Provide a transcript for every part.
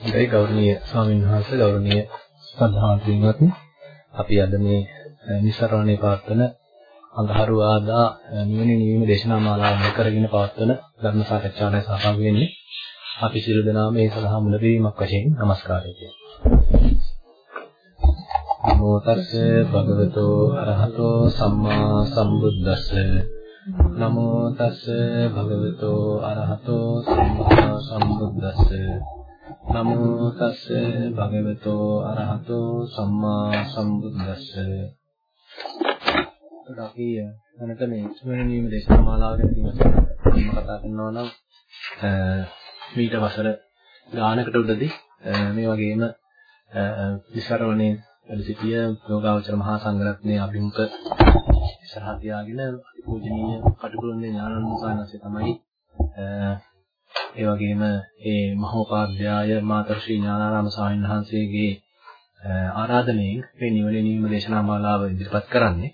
හොඳයි ගෞරවනීය ස්වාමීන් වහන්සේ ගෞරවනීය සද්ධාන්ත වින්වත්නි අපි අද මේ නිසරණේ පවත්වන අඟහරු ආදා නිවන නිවීම දේශනා මාලාව මුල් කරගෙන පවත්වන ධර්ම සාකච්ඡාවට සහභාගී වෙන්නේ අපි සියලු දෙනාම මේ සඳහා මුලපිරීමක් වශයෙන් নমස්කාරය කියනවා. නමෝ තස්ස භගවතෝ අරහතෝ සම්මා සම්බුද්දස්ස. නමෝ තස්ස භගවතෝ අරහතෝ සම්මා සම්බුද්දස්ස. නමෝ තස්ස භගවතෝ අරහතෝ සම්මා සම්බුද්දස්ස. අපි දැනට මේ ස්මරණ නියම දේශනා මාලාව ගැන කිව්වම කතා කරනවා නම් මීට වසර ගානකට උඩදී මේ වගේම විසරවණේ වැඩ සිටිය යෝගාවචර මහා සංඝරත්නයේ අභිමුඛ ඉස්සරහ තියාගෙන පූජනීය කටුකුරුන්ගේ ඥානන්ත සානසය තමයි ඒ වගේම ඒ මහෝපාද්‍යය මාතරශ්‍රී ඥානාරාම ස්වාමීන් වහන්සේගේ ආරාධනයෙන් මේ නිවනේ නියම දේශනා මාලාව ඉදිරිපත් කරන්නේ.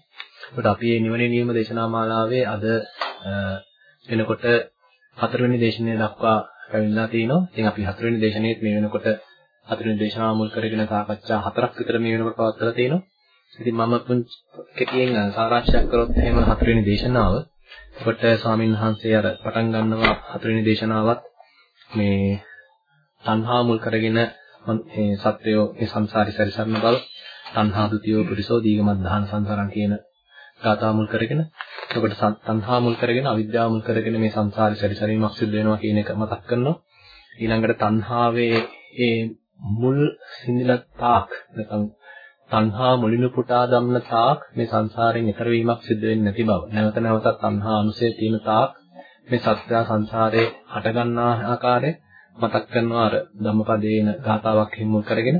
ඒකට අපි මේ නිවනේ නියම දේශනා මාලාවේ අද වෙනකොට හතරවෙනි දේශනය දක්වා පැමිණලා තිනවා. ඉතින් අපි හතරවෙනි දේශනයේත් මේ වෙනකොට හතරවෙනි දේශනාව මුල් කරගෙන සාකච්ඡා හතරක් විතර මේ වෙනකොට පවත්වලා තිනවා. ඉතින් මම පුංචි කෙටියෙන් සාරාංශයක් කරොත් එහෙම හතරවෙනි දේශනාව එතකොට ස්වාමීන් වහන්සේ අර පටන් ගන්නවා හතරවෙනි දේශනාවත් මේ තණ්හා මුල් කරගෙන මේ සත්වයෝ මේ සංසාරي සැරිසරන බව තණ්හා දුතියෝ පුරිසෝ දීගමත් දහන සංසාරම් කියන ගාථා මුල් කරගෙන එතකොට තණ්හා මුල් කරගෙන අවිද්‍යාව මුල් කරගෙන මේ සංසාරي සැරිසරීමක් සිදු වෙනවා කියන එක මතක් කරනවා. ඊළඟට තණ්හාවේ ඒ මුල් සිඳිලා තාක් නැත්නම් තණ්හා මුලිනු පුටා දම්න තාක් මේ සංසාරයෙන් ඈතර වීමක් සිදු වෙන්නේ නැති බව. නැවත නැවතත් තණ්හා අනුසය තියෙන තාක් මේ සත්‍ය සංසාරේ හටගන්නා ආකාරය මතක් කරනවා අර ධම්මපදේන ගාතාවක් හිමුල් කරගෙන.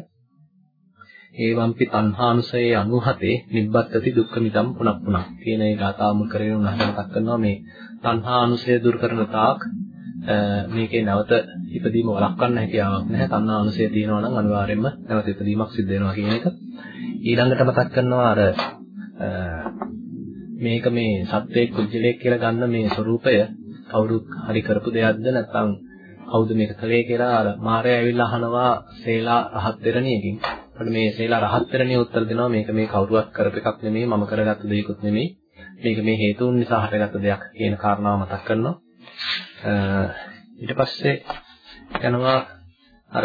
ඒවම්පි තණ්හානුසයේ 97 නිබ්බත්ති දුක්ඛ මිදම් පුනක් පුනක් කියන ඒ ගාතාව මුල් කරගෙන උනහට මතක් කරනවා මේ තණ්හානුසය දුරු කරන තාක් මේකේ නැවත ඉපදීම වළක්වන්න හැකියාවක් නැහැ. තණ්හානුසය තියෙනවා නම් අනිවාර්යයෙන්ම නැවත ඉපදීමක් සිද්ධ වෙනවා කියන එක. ඊළඟට මතක් කරනවා අර මේක මේ සත්වයේ කුජලයක් කියලා ගන්න මේ ස්වરૂපය කවුරු හරි කරපු දෙයක්ද නැත්නම් කවුද මේක කළේ කියලා අර මාරය ඇවිල්ලා අහනවා සේලා රහත් වෙරණියකින්. අපිට මේ සේලා රහත් වෙරණිය උත්තර දෙනවා මේක මේ කවුරුවක් කරපු එකක් නෙමෙයි මම කරගත්ත දෙයක්වත් නෙමෙයි. මේක මේ හේතුන් නිසා හටගත්ත දෙයක් කියන කාරණාව මතක් කරනවා. ඊට පස්සේ යනවා අර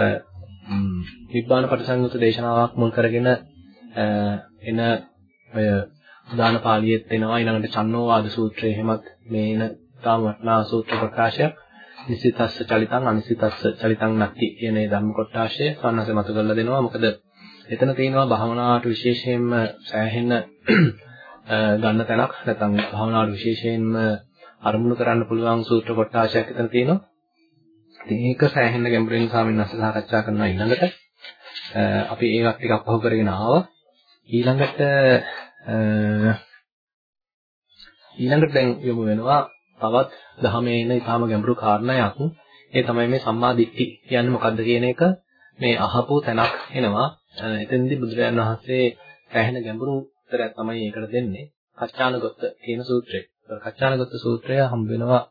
නිබ්බාන පටිසංයුත් දේශනාවක් මුල් කරගෙන එන ඔය උදාන පාළියෙත් එනවා. ඊළඟට චන්නෝවාද සූත්‍රය එහෙමත් මේ එන තාම වටනා සූත්‍ර ප්‍රකාශයක්. නිසිතස්ස චලිතං අනිසිතස්ස චලිතං නැති කියන මේ ධර්ම කොටාශය සන්නසේ මතු කරලා දෙනවා. මොකද එතන තියෙනවා භාවනාවට විශේෂයෙන්ම සෑහෙන ගන්න තැනක්. නැත්නම් භාවනාවට විශේෂයෙන්ම අරමුණු කරන්න පුළුවන් සූත්‍ර කොටාශයක් එතන තියෙනවා. ඉතින් ඒක සෑහෙන ගැඹුරින් ස්වාමීන් වහන්සේ සාකච්ඡා කරනවා ඊළඟට. අපි ඒවත් ටිකක් පහු කරගෙන ආවා. ඊළඟට ඊළඟට දැන් යොමු වෙනවා තවත් දහමේ ඉන්න ඊටාම ගැඹුරු කාරණයක්. ඒ තමයි මේ සම්මා දිට්ඨි කියන්නේ මොකද්ද කියන එක මේ අහපු තැනක් එනවා. එතෙන්දී බුදුරජාණන් වහන්සේ පැහැෙන ගැඹුරු උත්තරයක් තමයි ඒකට දෙන්නේ. කච්චානගත කියන සූත්‍රය. කච්චානගත සූත්‍රය හම්බ වෙනවා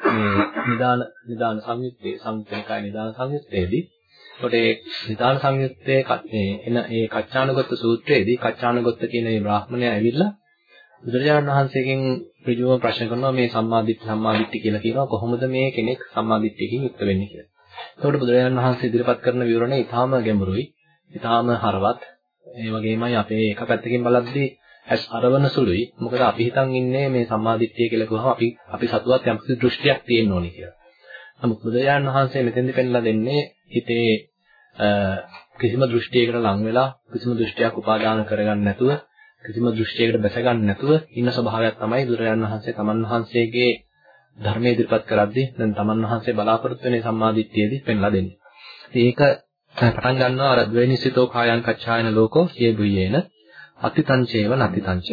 මේ නිදාන නිදාන සංයුත්තේ සංකේතකයි නිදාන සංයුත්තේදී එතකොට ඒ නිදාන සංයුත්තේ එන ඒ කච්චානගත සූත්‍රයේදී කච්චානගත කියන මේ බ්‍රාහ්මණයා ඇවිල්ලා බුදුරජාණන් වහන්සේගෙන් ඍජුවම ප්‍රශ්න කරනවා මේ සම්මාදිට්ඨි සම්මාදිට්ඨි කියලා කියනවා කොහොමද මේ කෙනෙක් සම්මාදිට්ඨියකින් යුක්ත වෙන්නේ කියලා. එතකොට බුදුරජාණන් වහන්සේ ඉදිරිපත් කරන විවරණය ඊටාම ගැඹුරුයි. ඊටාම හරවත්. ඒ වගේමයි අපේ එක පැත්තකින් බලද්දී ඇස් අරවන සුළුයි. මොකද අපි හිතන් ඉන්නේ මේ සම්මාදිට්ඨිය කියලා කිව්වහම අපි අපි සතුවත් යම්කිසි දෘෂ්ටියක් තියෙන්න ඕනේ කියලා. නමුත් බුදුරජාණන් වහන්සේ මෙතෙන්දි පෙන්ලා දෙන්නේ හිතේ කිසිම දෘෂ්ටියකට ලං වෙලා කිසිම දෘෂ්ටියක් උපාදාන කරගන්න නැතුව කිසිම දෘෂ්ටියකට බැස ගන්න නැතුව ඉන්න ස්වභාවයක් තමයි බුදුරජාණන් වහන්සේ තමන් වහන්සේගේ ධර්මයේ ඉදිරිපත් කරද්දී දැන් තමන් වහන්සේ බලාපොරොත්තු වෙන සම්මාදිට්ඨියේදී පෙන්ලා දෙන්නේ. ඒක පටන් ගන්නවා අර ද්වේනිසිතෝ කායං කච්චායන ලෝකෝ සිය බුයේන අතිතංචේව නතිතංච.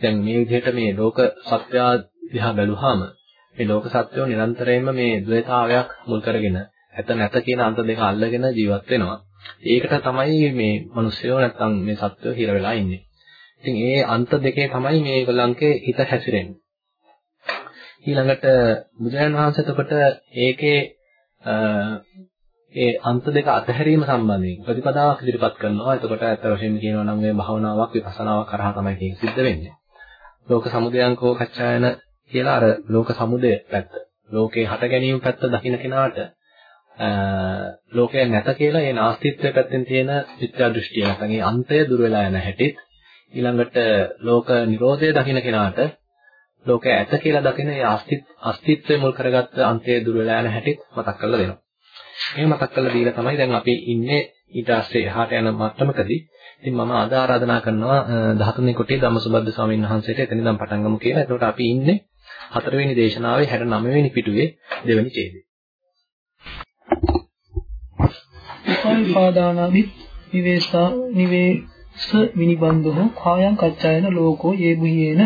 දැන් මේ විදිහට මේ ලෝක සත්‍යය දිහා බැලුවාම මේ ලෝක සත්‍යෝ නිරන්තරයෙන්ම මේ ද්වේතාවයක් මුල් කරගෙන ඇත නැත කියන අන්ත දෙක අල්ලගෙන ජීවත් වෙනවා. ඒකට තමයි මේ මිනිස්සුયો නැත්තම් මේ සත්වය හිර වෙලා ඉන්නේ. ඉතින් ඒ අන්ත දෙකේ තමයි මේගොල්ලන්ගේ හිත හැසිරෙන්නේ. ඊළඟට බුදුරජාණන් වහන්සේ එතකොට ඒකේ ඒ අන්ත දෙක අතහැරීම සම්බන්ධයෙන් ප්‍රතිපදාවක් ඉදිරිපත් කරනවා. එතකොට ඇත්ත වශයෙන්ම කියනවා නම් මේ භාවනාවක් විපස්සනාවක් කරහා තමයි මේක සිද්ධ වෙන්නේ. ලෝක සමුදයංකෝ කච්චායන කියලා අර ලෝක සමුදය පැත්ත. ලෝකේ හට ගැනීම පැත්ත දකින්න කෙනාට ලෝකය නැත කියලා ඒ නාස්තිත්වය පැත්තෙන් තියෙන මිත්‍යා දෘෂ්ටිය නැත්නම් ඒ අන්තය දුර වෙලා යන හැටිත් ඊළඟට ලෝක නිරෝධය දකින්න කෙනාට ලෝකය ඇත කියලා දකින ඒ අස්තිත්වය මුල් කරගත්ත අන්තය දුර වෙලා යන හැටිත් මතක් කරලා දෙනවා. මේ මතක් කරලා දීලා තමයි දැන් අපි ඉන්නේ ඊට පස්සේ එහාට යන මට්ටමකදී. ඉතින් මම අද ආරාධනා කරනවා 13 වෙනි කොටේ ධම්මසුබද්ද ස්වාමීන් වහන්සේට එතනින් ඉඳන් පටන් ගමු කියලා. එතකොට අපි ඉන්නේ හතරවෙනි දේශනාවේ 69 වෙනි පිටුවේ දෙවෙනි ඡේදයේ. උපාදානාදි නිවේසා නිවේස විනිබන්ධෝ කායං කච්චායන ලෝකෝ යේ බුයේන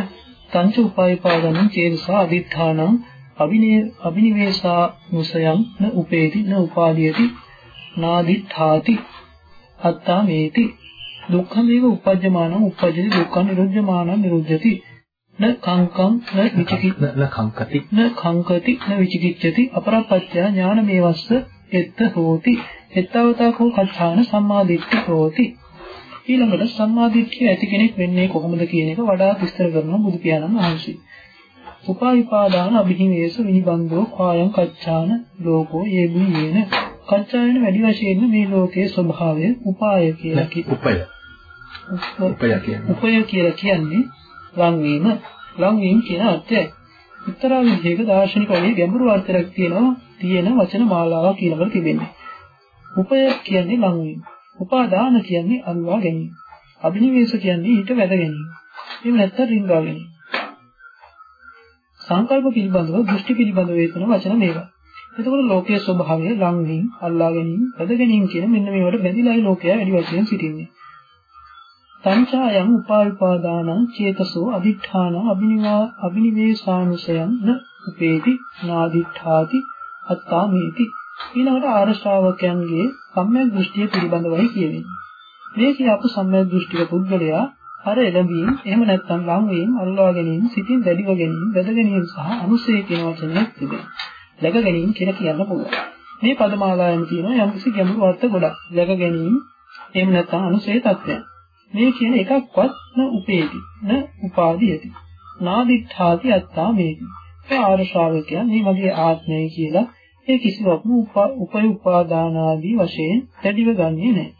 තංච උපායපාදනං චේතසා අදිඨානං අබිනේ අබිනිවේසා මුසයන් න උපේති න උපාදීයති නාදිඨාති අත්තා මේති දුක්ඛමේව උපජ්ජමානං උපජ්ජති දුක්ඛ නිරුද්ධමානං නිරුද්ධති න කංකං න විචිකිත් න කංකති න කංකති න විචිකිච්ඡති අපරප්පච්චය ඥානමේවස්ස එත්ත හෝති එත්තවතකෝ කච්ඡාන සම්මාදිට්ඨි හෝති ඊළඟට සම්මාදිට්ඨිය ඇති කෙනෙක් වෙන්නේ කොහොමද කියන එක වඩාත් විස්තර කරනවා බුදු පියාණන් වහන්සේ උපාවිපාදාන අභිහිමේස විනිබන්ධෝ කායං කච්ඡාන ලෝකෝ යේබුයේන කච්ඡායන වැඩි වශයෙන්ම මේ ලෝකයේ ස්වභාවය උපාය කියලා කියනවා. උපය. උපය කියන්නේ. උපය කියලා කියන්නේ ලංවීම. ලංවීම කියන අර්ථයයි. උත්තරා විද්‍යාවක දාර්ශනික වලින් ගැඹුරු අර්ථයක් තියෙනවා තියෙන වචන මාලාවක් ඊළඟට තිබෙන්නේ. උපය කියන්නේ ලංවීම. උපාදාන කියන්නේ අල්වා ගැනීම. අභිනිවේෂ කියන්නේ ඊට වැද ගැනීම. එහෙම නැත්නම් රිංගා ගැනීම. සංකල්ප පිළිබඳව දෘෂ්ටි පිළිබඳව වේතන වචන මේවා. එතකොට ලෝකයේ ස්වභාවය ලංවීම, අල්ලා ගැනීම, වැද ගැනීම කියන මෙන්න මේවට බැඳිලායි ලෝකයා වැඩි වශයෙන් සිටින්නේ. සංචායං උපාල්පාදානං චේතසෝ අදිඨාන අබිනිවා අබිනිවේසානුසයන් න උපේති නාදිඨාති අත්තාමේති ඊළඟට ආර්ය ශ්‍රාවකයන්ගේ සම්‍යක් දෘෂ්ටිය පිළිබඳවයි කියවෙන්නේ. මේ කියපු සම්‍යක් දෘෂ්ටික පුද්ගලයා අර එළඹීම් එහෙම නැත්නම් ලංවීම අල්ලා ගැනීම සිතින් දැඩිව ගැනීම වැද ගැනීම සහ අනුසය කියන වචනයක් තිබෙනවා. läග ගැනීම කියලා කියන්න පුළුවන්. මේ පදමාලාවෙන් තියෙනවා යම්කිසි ගැඹුරු අර්ථ ගොඩක්. läග ගැනීම එහෙම නැත්නම් අනුසය තත්ත්වයන්. මේ කියන එකක්වත් න උපේති න උපාදීයති. නාදිඨාති අත්තා මේති. ඒ ආර්ය ශ්‍රාවකයන් මේ මගේ ආත්මය කියලා ඒ කිසිවක්ම උපය උපාදානාදී වශයෙන් දැඩිව ගන්නේ නැහැ.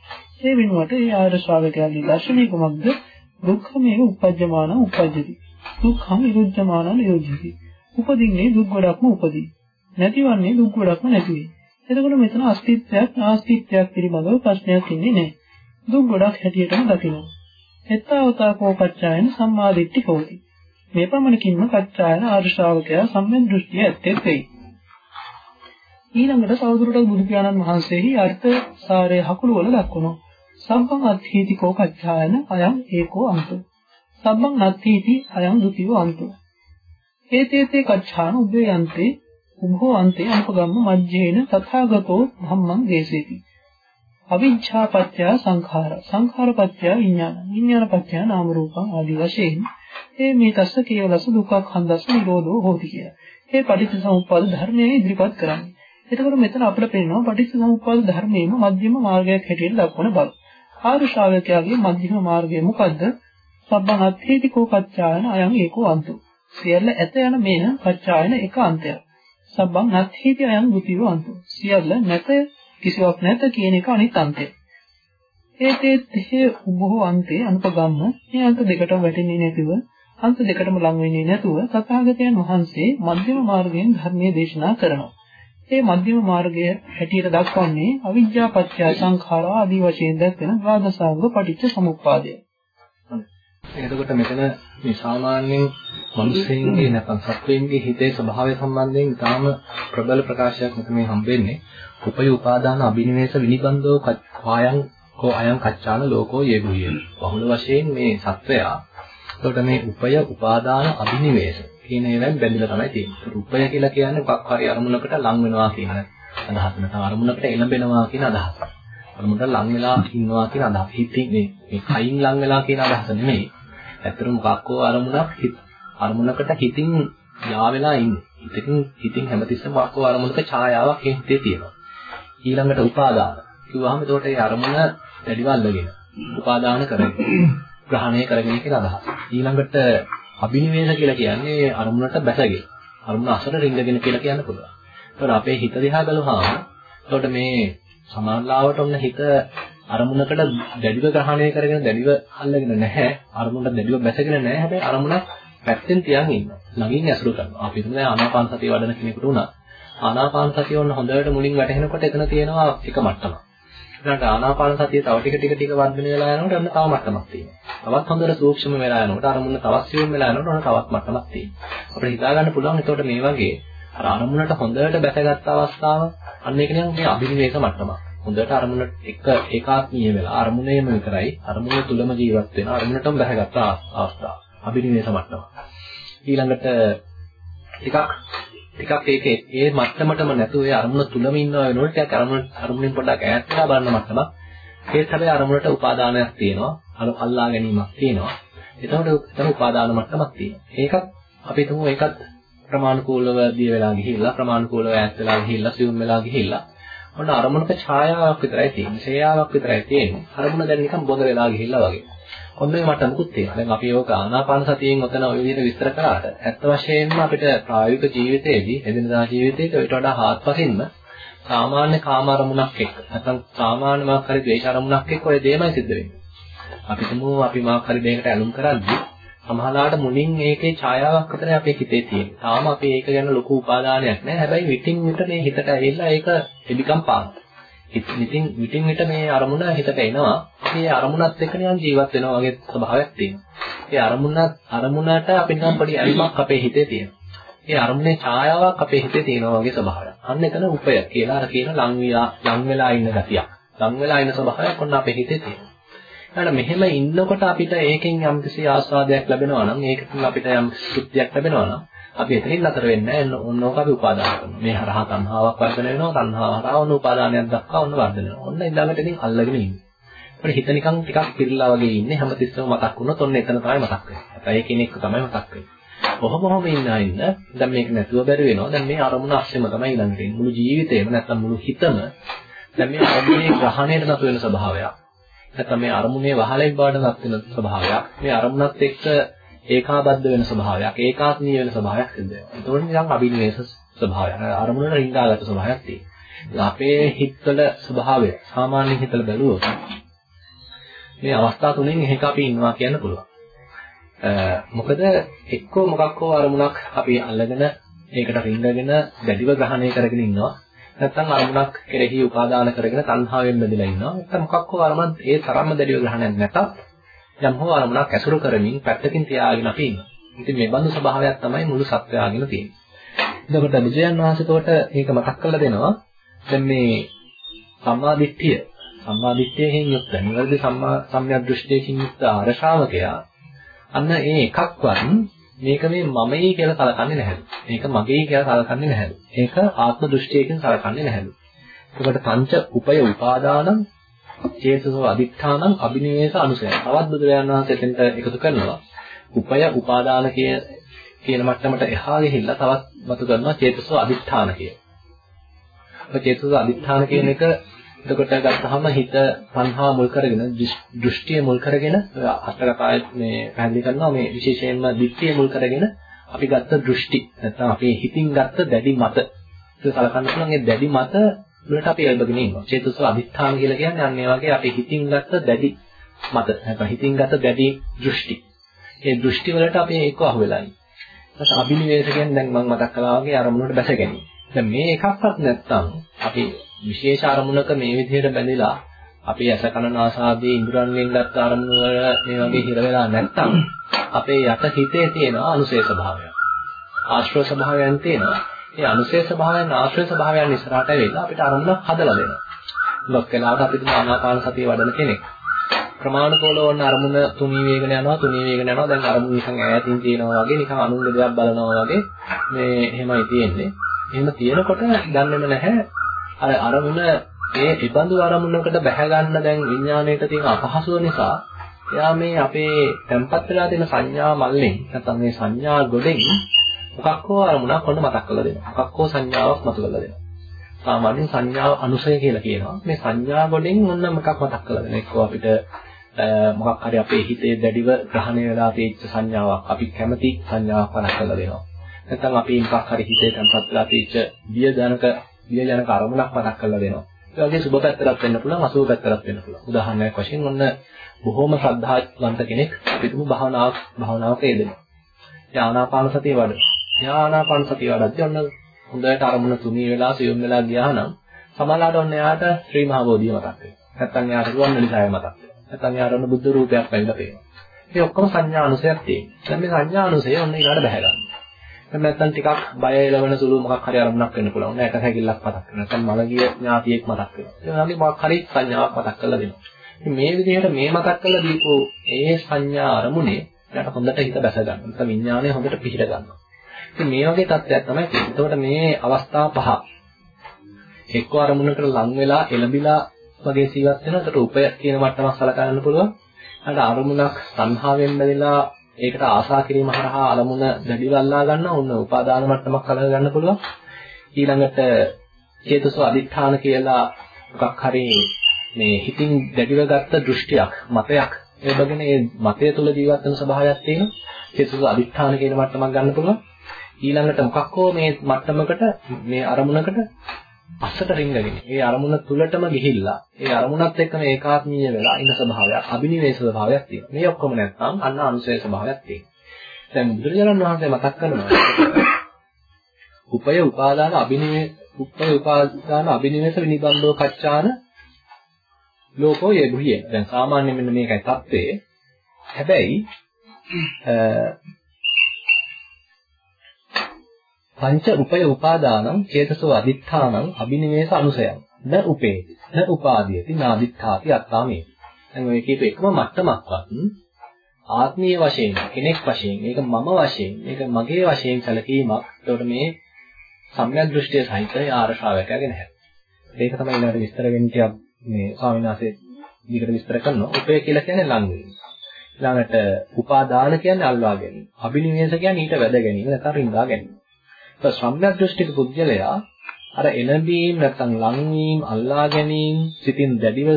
ඒ වෙනුවට ඒ ආර්ය ශ්‍රාවකයන්ගේ දර්ශනය කුමක්ද? දුක්ඛමේව උපජ්ජමාන උපජ්ජති. දුක්ඛම විරුද්ධමාන නිරුද්ධති. උපදින්නේ දුක් ගොඩක්ම උපදී. නැතිවන්නේ දුක් ගොඩක්ම නැති වෙයි. එතකොට මෙතන අස්තිත්වයක් නාස්තිත්වයක් පිළිබඳව ප්‍රශ්නයක් ඉන්නේ නැහැ. දුක් ගොඩක් හැටියටම දකිනවා. එත්තාවතා කෝපච්චායන සම්මාදිට්ඨි කෝති. මේ පමණකින්ම කච්චායන ආර්ය ශ්‍රාවකයා සම්මෙන් දෘෂ්ටිය ඇත්තේ වෙයි. ඊළඟට සෞදුරට බුදු පියාණන් වහන්සේහි අර්ථ සාරය හකුළු වල දක්වනවා. සම්බං අත්ථීතිකෝ කච්ඡායන අයං ඒකෝ අන්තෝ. සම්බං නත්ථීති අයං ဒ ුතියෝ අන්තෝ. ඒතේතේ කච්ඡාන උභයන්තේ උභෝ අන්තේ අනුපගම්ම මජ්ජේන තථාගතෝ ධම්මං දේශේති. අවිජ්ඡා පත්‍ය සංඛාර සංඛාර පත්‍ය විඥාන විඥාන පත්‍ය නාම රූපං ආදී වශයෙන් ඒ මේ තස්ස කේවලස දුක්ඛ ඛන්දස්ස නිරෝධෝ හෝති කිය. ඒ පටිච්චසමුප්පාද ධර්මයේ ඉදිරිපත් කරන්නේ. එතකොට මෙතන අපිට පේනවා පටිච්චසමුප්පාද ධර්මයේම මධ්‍යම මාර්ගයක් හැටියට දක්වන බව. ආර්ය ශ්‍රාවකයාගේ මධ්‍යම මාර්ගය මොකද්ද? සබ්බං අත්ථේතිකෝ පච්චායන අයං ඒකෝ අන්තෝ. සියල්ල ඇත යන මේන පච්චායන එක අන්තයක්. සබ්බං අත්ථේති අයං ဒ ුතියෝ අන්තෝ. සියල්ල නැත කිසිවක් නැත කියන එක අනිත් අන්තය. ඒතේ තේ උභෝ අන්තේ අනුපගම්ම මේ අන්ත දෙකටම වැටෙන්නේ නැතිව අන්ත දෙකටම ලං වෙන්නේ නැතුව තථාගතයන් වහන්සේ මධ්‍යම මාර්ගයෙන් ධර්මයේ දේශනා කරනවා. මේ මධ්‍යම මාර්ගය හැටියට දක්වන්නේ අවිජ්ජා පත්‍ය සංඛාරා ආදී වශයෙන් දැක්වෙන ද්වාදසාංග පටිච්ච සමුප්පාදය. එතකොට මෙතන මේ සාමාන්‍යයෙන් මිනිස්සුන්ගේ නැත්නම් සත්වයන්ගේ හිතේ ස්වභාවය සම්බන්ධයෙන් ඉතාම ප්‍රබල ප්‍රකාශයක් මෙතන මේ හම්බෙන්නේ. උපය උපාදාන අබිනිවේෂ විනිබන්ධෝ කායං කෝ අයං කච්චාන ලෝකෝ යෙගුය. බහුල වශයෙන් මේ සත්වයා එතකොට මේ උපය උපාදාන අබිනිවේෂ කියන ඒවායින් බැඳිලා තමයි තියෙන්නේ. රූපය කියලා කියන්නේ මොකක් හරි අරමුණකට ලං වෙනවා කියන අදහස. නැත්නම් අරමුණකට එළඹෙනවා කියන අදහස. අරමුණට ලං වෙලා ඉන්නවා කියන අදහස. හිතින් මේ මේ කයින් ලං වෙලා කියන අදහස නෙමෙයි. ඇත්තටම මොකක්කෝ අරමුණක් හිත අරමුණකට හිතින් යා වෙලා ඉන්නේ. හිතකින් හිතින් හැමතිස්සෙම මොකක්කෝ අරමුණක ඡායාවක් හිතේ තියෙනවා. ඊළඟට උපාදාන. කිව්වහම එතකොට ඒ අරමුණ වැඩිව අල්ලගෙන උපාදාන කරගෙන ග්‍රහණය කරගෙන කියලා අදහස්. ඊළඟට අභිනිවේෂ කියලා කියන්නේ අරමුණට බැසගෙන. අරමුණ අසර රිංගගෙන කියලා කියන්න පුළුවන්. ඒතකොට අපේ හිත දිහා බලුවාම එතකොට මේ සමානලාවට ඔන්න හිත අරමුණකට දැඩිව ග්‍රහණය කරගෙන දැඩිව අල්ලගෙන නැහැ. අරමුණට දැඩිව බැසගෙන නැහැ. හැබැයි අරමුණක් පැත්තෙන් තියන් ඉන්නවා. ළඟින් ඇසුරු කරනවා. අපි හිතමු දැන් ආනාපාන සතිය වඩන කෙනෙකුට උනා. ආනාපාන සතිය ඔන්න හොඳට මුලින් වැටෙනකොට එතන තියෙනවා එක මට්ටමක්. ඊළඟට ආනාපාන සතිය තව ටික ටික ටික වර්ධනය වෙලා යනකොට ඔන්න තව මට්ටමක් තියෙනවා. තවත් හොඳට සූක්ෂම වෙලා යනකොට අරමුණ තවත් සියුම් වෙලා යනකොට ඔන්න තවත් මට්ටමක් තියෙනවා. අපිට හිතා ගන්න පුළුවන් එතකොට මේ වගේ අර අරමුණට හොඳට බැසගත් අවස්ථාව අන්න ඒක නිකන් මේ අභිනිවේෂ මට්ටමක්. හොඳට අරමුණට එක ඒකාත්මීය වෙලා අරමුණේම විතරයි අරමුණ තුලම ජීවත් වෙන අරමුණටම බැහැගත් අවස්ථාව. අභිනිවේෂ මට්ටම. ඊළඟට ටිකක් ටිකක් ඒකේ ඒ මට්ටමටම නැතුව ඒ අරමුණ තුලම ඉන්නවා වෙනකොට ටිකක් අරමුණ අරමුණෙන් පොඩ්ඩක් ඈත් වෙලා බලන මට්ටමක්. ඒත් හැබැයි අරමුණට උපාදානයක් තියෙනවා. අල්ලා ගැනීමක් තියෙනවා. එතකොට එතන උපාදාන මට්ටමක් තියෙනවා. ඒකත් අපි හිතමු ඒකත් ප්‍රමාණිකූලව දිය වෙලා ගිහිල්ලා ප්‍රමාණිකූලව ඈත් වෙලා ගිහිල්ලා සියුම් වෙලා ගිහිල්ලා ඔන්න අරමුණක ඡායාවක් විතරයි තියෙන්නේ. ඡායාවක් විතරයි තියෙන්නේ. අරමුණ දැන් නිකන් බොඳ වෙලා ගිහිල්ලා වගේ. ඔන්න ඒ මට්ටමකුත් තියෙනවා. දැන් අපි ඕක ආනාපාන සතියෙන් ඔතන ওই විදිහට විස්තර කරාට ඇත්ත වශයෙන්ම අපිට ප්‍රායෝගික ජීවිතයේදී එදිනදා ජීවිතේට ඊට වඩා හාත්පසින්ම සාමාන්‍ය කාම අරමුණක් එක්ක නැත්නම් සාමාන්‍ය මාක් හරි ද්වේෂ අරමුණක් එක්ක ඔය දෙයමයි සිද්ධ වෙන්නේ. අපි තුමු අපි මාක් හරි දෙයකට ඇලුම් කරද්දී සමහරවිට මුලින් මේකේ ඡායාවක් විතරයි අපේ හිතේ තියෙන්නේ. තාම අපි ඒක ගැන ලොකු උපාදානයක් නැහැ. හැබැයි විටින් විට මේ හිතට ඇවිල්ලා ඒක එබිකම් පානවා. ඉතින් විටින් විට මේ අරමුණ හිතට එනවා. ඒ අරමුණත් එක්ක නිකන් ජීවත් වෙනවා වගේ ස්වභාවයක් තියෙනවා. ඒ අරමුණ අරමුණට අපි නිකන් පොඩි ඇල්මක් අපේ හිතේ තියෙනවා. ඒ අරමුණේ ඡායාවක් අපේ හිතේ තියෙනවා වගේ ස්වභාවයක්. අන්න එතන උපය කියලා අර කියන ලං වෙලා ලං වෙලා ඉන්න ගතියක්. ලං වෙලා ඉන්න ස්වභාවයක් ඔන්න අපේ හිතේ තියෙනවා. ඊට මෙහෙම ඉන්නකොට අපිට ඒකෙන් යම්කිසි ආස්වාදයක් ලැබෙනවා නම් ඒකෙන් අපිට යම් සුද්ධියක් ලැබෙනවා නම් අපි එතනින් නතර වෙන්නේ නැහැ. ඔන්න ඕක අපි උපාදාන කරනවා. මේ හරහා තණ්හාවක් වර්ධනය වෙනවා. තණ්හාව හරහා ඔන්න උපාදානයක් දක්වා ඔන්න වර්ධනය වෙනවා. ඔන්න ඊළඟට ඉතින් අල්ලගෙන ඉන්නේ. අපිට හිත නිකන් ටිකක් පිරලා වගේ ඉන්නේ. හැමතිස්සෙම මතක් වුණොත් ඔන්න එතන තමයි මතක් වෙන්නේ. හැබැයි ඒකෙන් එක්ක තමයි මතක් වෙන්නේ. කොහොම කොහොම ඉන්න ඉන්න දැන් මේක නැතුව බැරි වෙනවා. දැන් මේ අරමුණ අස්සෙම තමයි ඊළඟට ඉන්නේ. මුළු ජීවිතේම නැත්තම් මුළු හිතම දැන් මේ අරමුණේ ග්‍රහණයට නතු වෙන ස්වභාවයක්. නැත්තම් මේ අරමුණේ වහලෙන් බවට නත් වෙන ස්වභාවයක්. මේ අරමුණත් එක්ක ඒකාබද්ධ වෙන ස්වභාවයක් ඒකාත්මීය වෙන ස්වභාවයක් සිද්ධ වෙනවා. ඒතකොට නිකන් අභිනිවේෂ ස්වභාවයක්. අරමුණට රිංගාගත ස්වභාවයක් තියෙනවා. අපේ හිතවල ස්වභාවය සාමාන්‍ය හිතවල බැලුවොත් මේ අවස්ථා තුනෙන් එකක අපි ඉන්නවා කියන්න පුළුවන්. මොකද එක්කෝ මොකක් හෝ අරමුණක් අපි අල්ලගෙන ඒකට රිංගගෙන දැඩිව ග්‍රහණය කරගෙන ඉන්නවා. නැත්නම් අරමුණක් කෙරෙහි උපාදාන කරගෙන තණ්හාවෙන් බැඳලා ඉන්නවා. නැත්නම් මොකක් හෝ අරමුණක් ඒ තරම්ම දැඩිව ග්‍රහණයක් නැතත් යම් හෝ අරමුණක් ඇසුරු කරමින් පැත්තකින් තියාගෙන අපි ඉන්නවා. ඉතින් මේ බඳු ස්වභාවයක් තමයි මුළු සත්‍යයගෙන තියෙන්නේ. එතකොට බුදුයන් වහන්සේතෝට මේක මතක් කරලා දෙනවා. දැන් මේ සම්මාදිට්ඨිය සම්මාදිට්ඨියකින් යුක්ත නිවැරදි සම්මා සම්‍යක් දෘෂ්ටියකින් යුක්ත ආරශාවකයා අන්න ඒ එකක්වත් මේක මේ මමයි කියලා සලකන්නේ නැහැ. මේක මගේ කියලා සලකන්නේ නැහැ. ඒක ආත්ම දෘෂ්ටියකින් සලකන්නේ නැහැ. එතකොට පංච උපය උපාදානං චේතසෝ අදිඨානං අබිනිවේෂ අනුසය. තවත් බුදුරජාණන් වහන්සේ එතෙන්ට එකතු කරනවා. උපය උපාදාන කියන කියන මට්ටමට එහා ගිහිල්ලා තවත් මතු කරනවා චේතසෝ අදිඨාන කිය. ඔය චේතසෝ අදිඨාන කියන එක එතකොට ගත්තාම හිත සංහා මුල් කරගෙන දෘෂ්ටිය මුල් කරගෙන අටකතාය මේ පැහැදිලි කරනවා මේ විශේෂයෙන්ම දිට්ඨිය මුල් කරගෙන අපි ගත්ත දෘෂ්ටි නැත්නම් අපේ හිතින් ගත්ත දැඩි මත ඒක සලකන්න පුළුවන් ඒ දැඩි මත වලට අපි එල්බගෙන ඉන්නවා. චේතස අදිස්ථාන කියලා කියන්නේ අන්න ඒ වගේ අපි හිතින් ගත්ත දැඩි මත නැත්නම් හිතින් ගත්ත දැඩි දෘෂ්ටි. ඒ දෘෂ්ටි වලට අපි ඒක අහු වෙලා ඉන්නේ. ඊට අභිනිවේෂ කියන්නේ දැන් මම මතක් කළා වගේ අරමුණට බැස ගැනීම. දැන් මේ එකක්වත් නැත්තම් අපි විශේෂ අරමුණක මේ විදිහට බැඳිලා අපි ඇස කන නාසාදී ඉන්ද්‍රයන්ගෙන් ගත්ත අරමුණ වල මේ වගේ හිර වෙලා නැත්තම් අපේ යට හිතේ තියෙන අනුසේ ස්වභාවය. ආශ්‍රව ස්වභාවයන් තියෙනවා. ඒ අනුසය ස්වභාවයන් ආශ්‍රය ස්වභාවයන් ඉස්සරහට ඇවිල්ලා අපිට අරමුණක් හදලා දෙනවා. ලොක් වෙලාවට අපිට ආනාපාන සතිය වඩන කෙනෙක්. ප්‍රමාණිකෝල වන්න අරමුණ තුනී වේගන යනවා තුනී වේගන යනවා දැන් අරමුණ නිකන් ඈතින් තියෙනවා වගේ නිකන් අනුන්ගේ දෙයක් බලනවා වගේ මේ එහෙමයි තියෙන්නේ. එහෙම තියෙනකොට දන්නේම නැහැ අර අරමුණ ඒ ඉබඳු අරමුණකට බැහැ ගන්න දැන් විඥාණයට තියෙන අපහසුව නිසා එයා මේ අපේ තැම්පත් වෙලා තියෙන සංඥා මල්ලෙන් නැත්නම් මේ සංඥා ගොඩෙන් මොකක් හෝ අරමුණක් ඔන්න මතක් කරලා දෙනවා. මොකක් හෝ සංඥාවක් මතු කරලා දෙනවා. සාමාන්‍යයෙන් සංඥා අනුසය කියලා කියනවා. මේ සංඥා ගොඩෙන් මොන මොකක් මතක් කරලා දෙන එක්කෝ අපිට මොකක් හරි අපේ හිතේ දැඩිව ග්‍රහණය වෙලා තියෙච්ච සංඥාවක් අපි කැමති සංඥාවක් මතක් කරලා දෙනවා. නැත්නම් අපි මොකක් හරි හිතේ තැන්පත් වෙලා තියෙච්ච බියජනක බියජනක අරමුණක් මතක් කරලා දෙනවා. ඒ වගේ සුබ පැත්තකට වෙන්න පුළුවන් අසුබ පැත්තකට වෙන්න පුළුවන්. උදාහරණයක් වශයෙන් ඔන්න බොහොම ශ්‍රද්ධාවන්ත කෙනෙක් අපිටම භාවනාවක් භාවනාවක යෙදෙනවා. ඥානාපාන සතිය වඩන. ඥානාපාන සතිය වඩද්දී ඔන්න හොඳට අරමුණ තුනී වෙලා සියුම් වෙලා ගියා නම් සමහරවිට ඔන්න එයාට ශ්‍රී මහා බෝධිය මතක් වෙනවා. නැත්නම් එයාට රුවන්වැලිසෑය මතක් වෙනවා. නැත්නම් එයාට ඔන්න බුද්ධ රූපයක් වැවිලා පේනවා. මේ ඔක්කොම සංඥා අනුසයක් තියෙනවා. දැන් මේ සංඥා අනුසය ඔන්න ඊළඟට බහැ ගන්නවා. එහෙම නැත්නම් ටිකක් බය එළවෙන සුළු මොකක් හරි අරමුණක් වෙන්න පුළුවන්. නැක හැකිල්ලක් මතක් වෙනවා. නැත්නම් මලගිය ඥාතියෙක් මතක් වෙනවා. ඒ වගේ මොකක් හරි සංඥාවක් මතක් කරලා දෙනවා. මේ විදිහට මේ මතක් කරලා දීපු ඒ සංඥා අරමුණේ ඊට හොඳට හිත බැස ගන්නවා. නැත්නම් විඥානය හොඳට පිහිට ගන්නවා. ඉතින් මේ වගේ තත්ත්වයක් තමයි තියෙන්නේ. එතකොට මේ අවස්ථා පහ එක්ක අරමුණකට ලං වෙලා එළඹිලා වගේ ජීවත් වෙනවා. ඒකට උපය කියන මට්ටමක් සලකා ගන්න පුළුවන්. අර අරමුණක් සංහාවෙන් බැඳලා ඒකට ආසා කිරීම හරහා අරමුණ දැඩිව අල්ලා ගන්න ඕන උපාදාන මට්ටමක් අල්ලා ගන්න පුළුවන්. ඊළඟට චේතසෝ අදිඨාන කියලා මොකක් හරි මේ හිතින් දැඩිව ගත්ත දෘෂ්ටියක් මතයක් ඒ වගේනේ මේ මතය තුළ ජීවත් වෙන ස්වභාවයක් තියෙනවා. චේතසෝ අදිඨාන කියන මට්ටමක් ගන්න පුළුවන්. ඊළඟට මොකක් හෝ මේ මට්ටමකට මේ අරමුණකට පස්සට රිංගගෙන ඒ අරමුණ තුලටම ගිහිල්ලා ඒ අරමුණත් එක්කම ඒකාත්මීය වෙලා ඉන්න ස්වභාවයක් අභිනිවේෂ ස්වභාවයක් තියෙනවා. මේ ඔක්කොම නැත්නම් අන්න අනුසය ස්වභාවයක් තියෙනවා. දැන් බුදුරජාණන් වහන්සේ මතක් කරනවා උපය උපාදාන අභිනිවේ උපය උපාදාන අභිනිවේෂ විනිබන්ධෝ කච්චාන ලෝකෝ යෙබුහිය. දැන් සාමාන්‍ය මෙන්න මේකයි தත්ත්වය. හැබැයි පංච උපය උපාදානං චේතසෝ අදිත්තානං අබිනිවේෂ අනුසයං. න උපේති. න උපාදීයති නාදිත්තාති අත්තාමේති. දැන් ඔය කියපු එකම මට්ටමක්වත් ආත්මීය වශයෙන් කෙනෙක් වශයෙන් මේක මම වශයෙන් මේක මගේ වශයෙන් සැලකීමක්. ඒකට මේ සම්‍යක් දෘෂ්ටිය සහිත ආරශාවකයගෙන නැහැ ඒක තමයි ඊළඟට විස්තර වෙන්න ටිකක් මේ ස්වාමීන් වහන්සේ විදිහට විස්තර කරනවා. උපය කියලා කියන්නේ ලං වීම ඊළඟට උපාදාන කියන්නේ අල්වා ගැනීම. අබිනිවේෂ කියන්නේ ඊට වැද ගැනීම නැත්නම් රිංගා ගැනීම. සම්‍යක් දෘෂ්ටික පුද්ගලයා අර එළඹීම් නැත්නම් ලංවීම අල්ලා ගැනීම සිතින් දැඩිව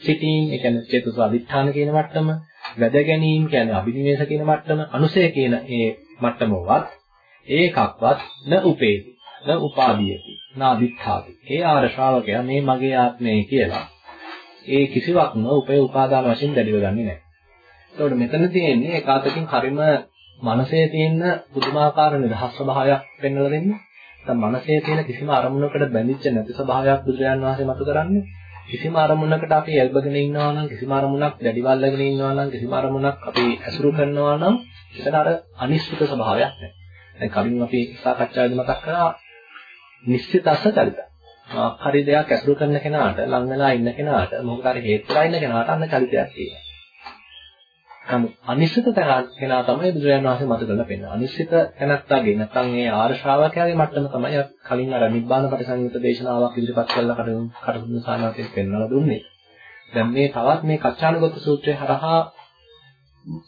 සිටීම ඒ කියන්නේ චේතස අදිඨාන කියන මට්ටම වැද ගැනීම කියන්නේ අභිනිවේෂ කියන මට්ටම අනුසය කියන ඒ මට්ටමවත් ඒකක්වත් න උපේති න උපාදීයති නාදිඨාති ඒ ආර ශ්‍රාවකයා මේ මගේ ආත්මය කියලා ඒ කිසිවක් න උපේ උපාදාන වශයෙන් දැඩිව ගන්නේ නැහැ. ඒතකොට මෙතන තියෙන්නේ ඒකාතකින් හරිම මනසේ තියෙන පුදුමාකාර නිදහස් ස්වභාවයක් පෙන්වලා දෙන්නේ. නැත්නම් මනසේ තියෙන කිසිම අරමුණකට බැඳිච්ච නැති ස්වභාවයක් බුදුරජාන් වහන්සේ මතු කරන්නේ. කිසිම අරමුණකට අපි එල්බගෙන ඉන්නවා නම් කිසිම අරමුණක් දැඩිවල්ලාගෙන ඉන්නවා නම් කිසිම අරමුණක් අපි ඇසුරු කරනවා නම් එතන අර අනිශ්චිත ස්වභාවයක් නැහැ. දැන් කලින් අපි සාකච්ඡාවේදී මතක් කරා නිශ්චිතස චරිත. හරි දෙයක් ඇසුරු කරන කෙනාට ලං වෙලා ඉන්න කෙනාට මොකද හරි හේතුලා ඉන්න කෙනාට අන්න චරිතයක් තියෙනවා. නමුත් අනිශ්චිත කෙනා තමයි බුදුරජාණන් වහන්සේ මත කරලා පෙන්නන්නේ. අනිශ්චිත තැනත්තාගේ නැත්නම් මේ ආර්ය ශ්‍රාවකයාගේ මට්ටම තමයි කලින් අර නිබ්බාන පරිසංයුත දේශනාවක් ඉදිරිපත් කළා කටුන් සානාතේ පෙන්වලා දුන්නේ. දැන් මේ තවත් මේ කච්චානගත සූත්‍රය හරහා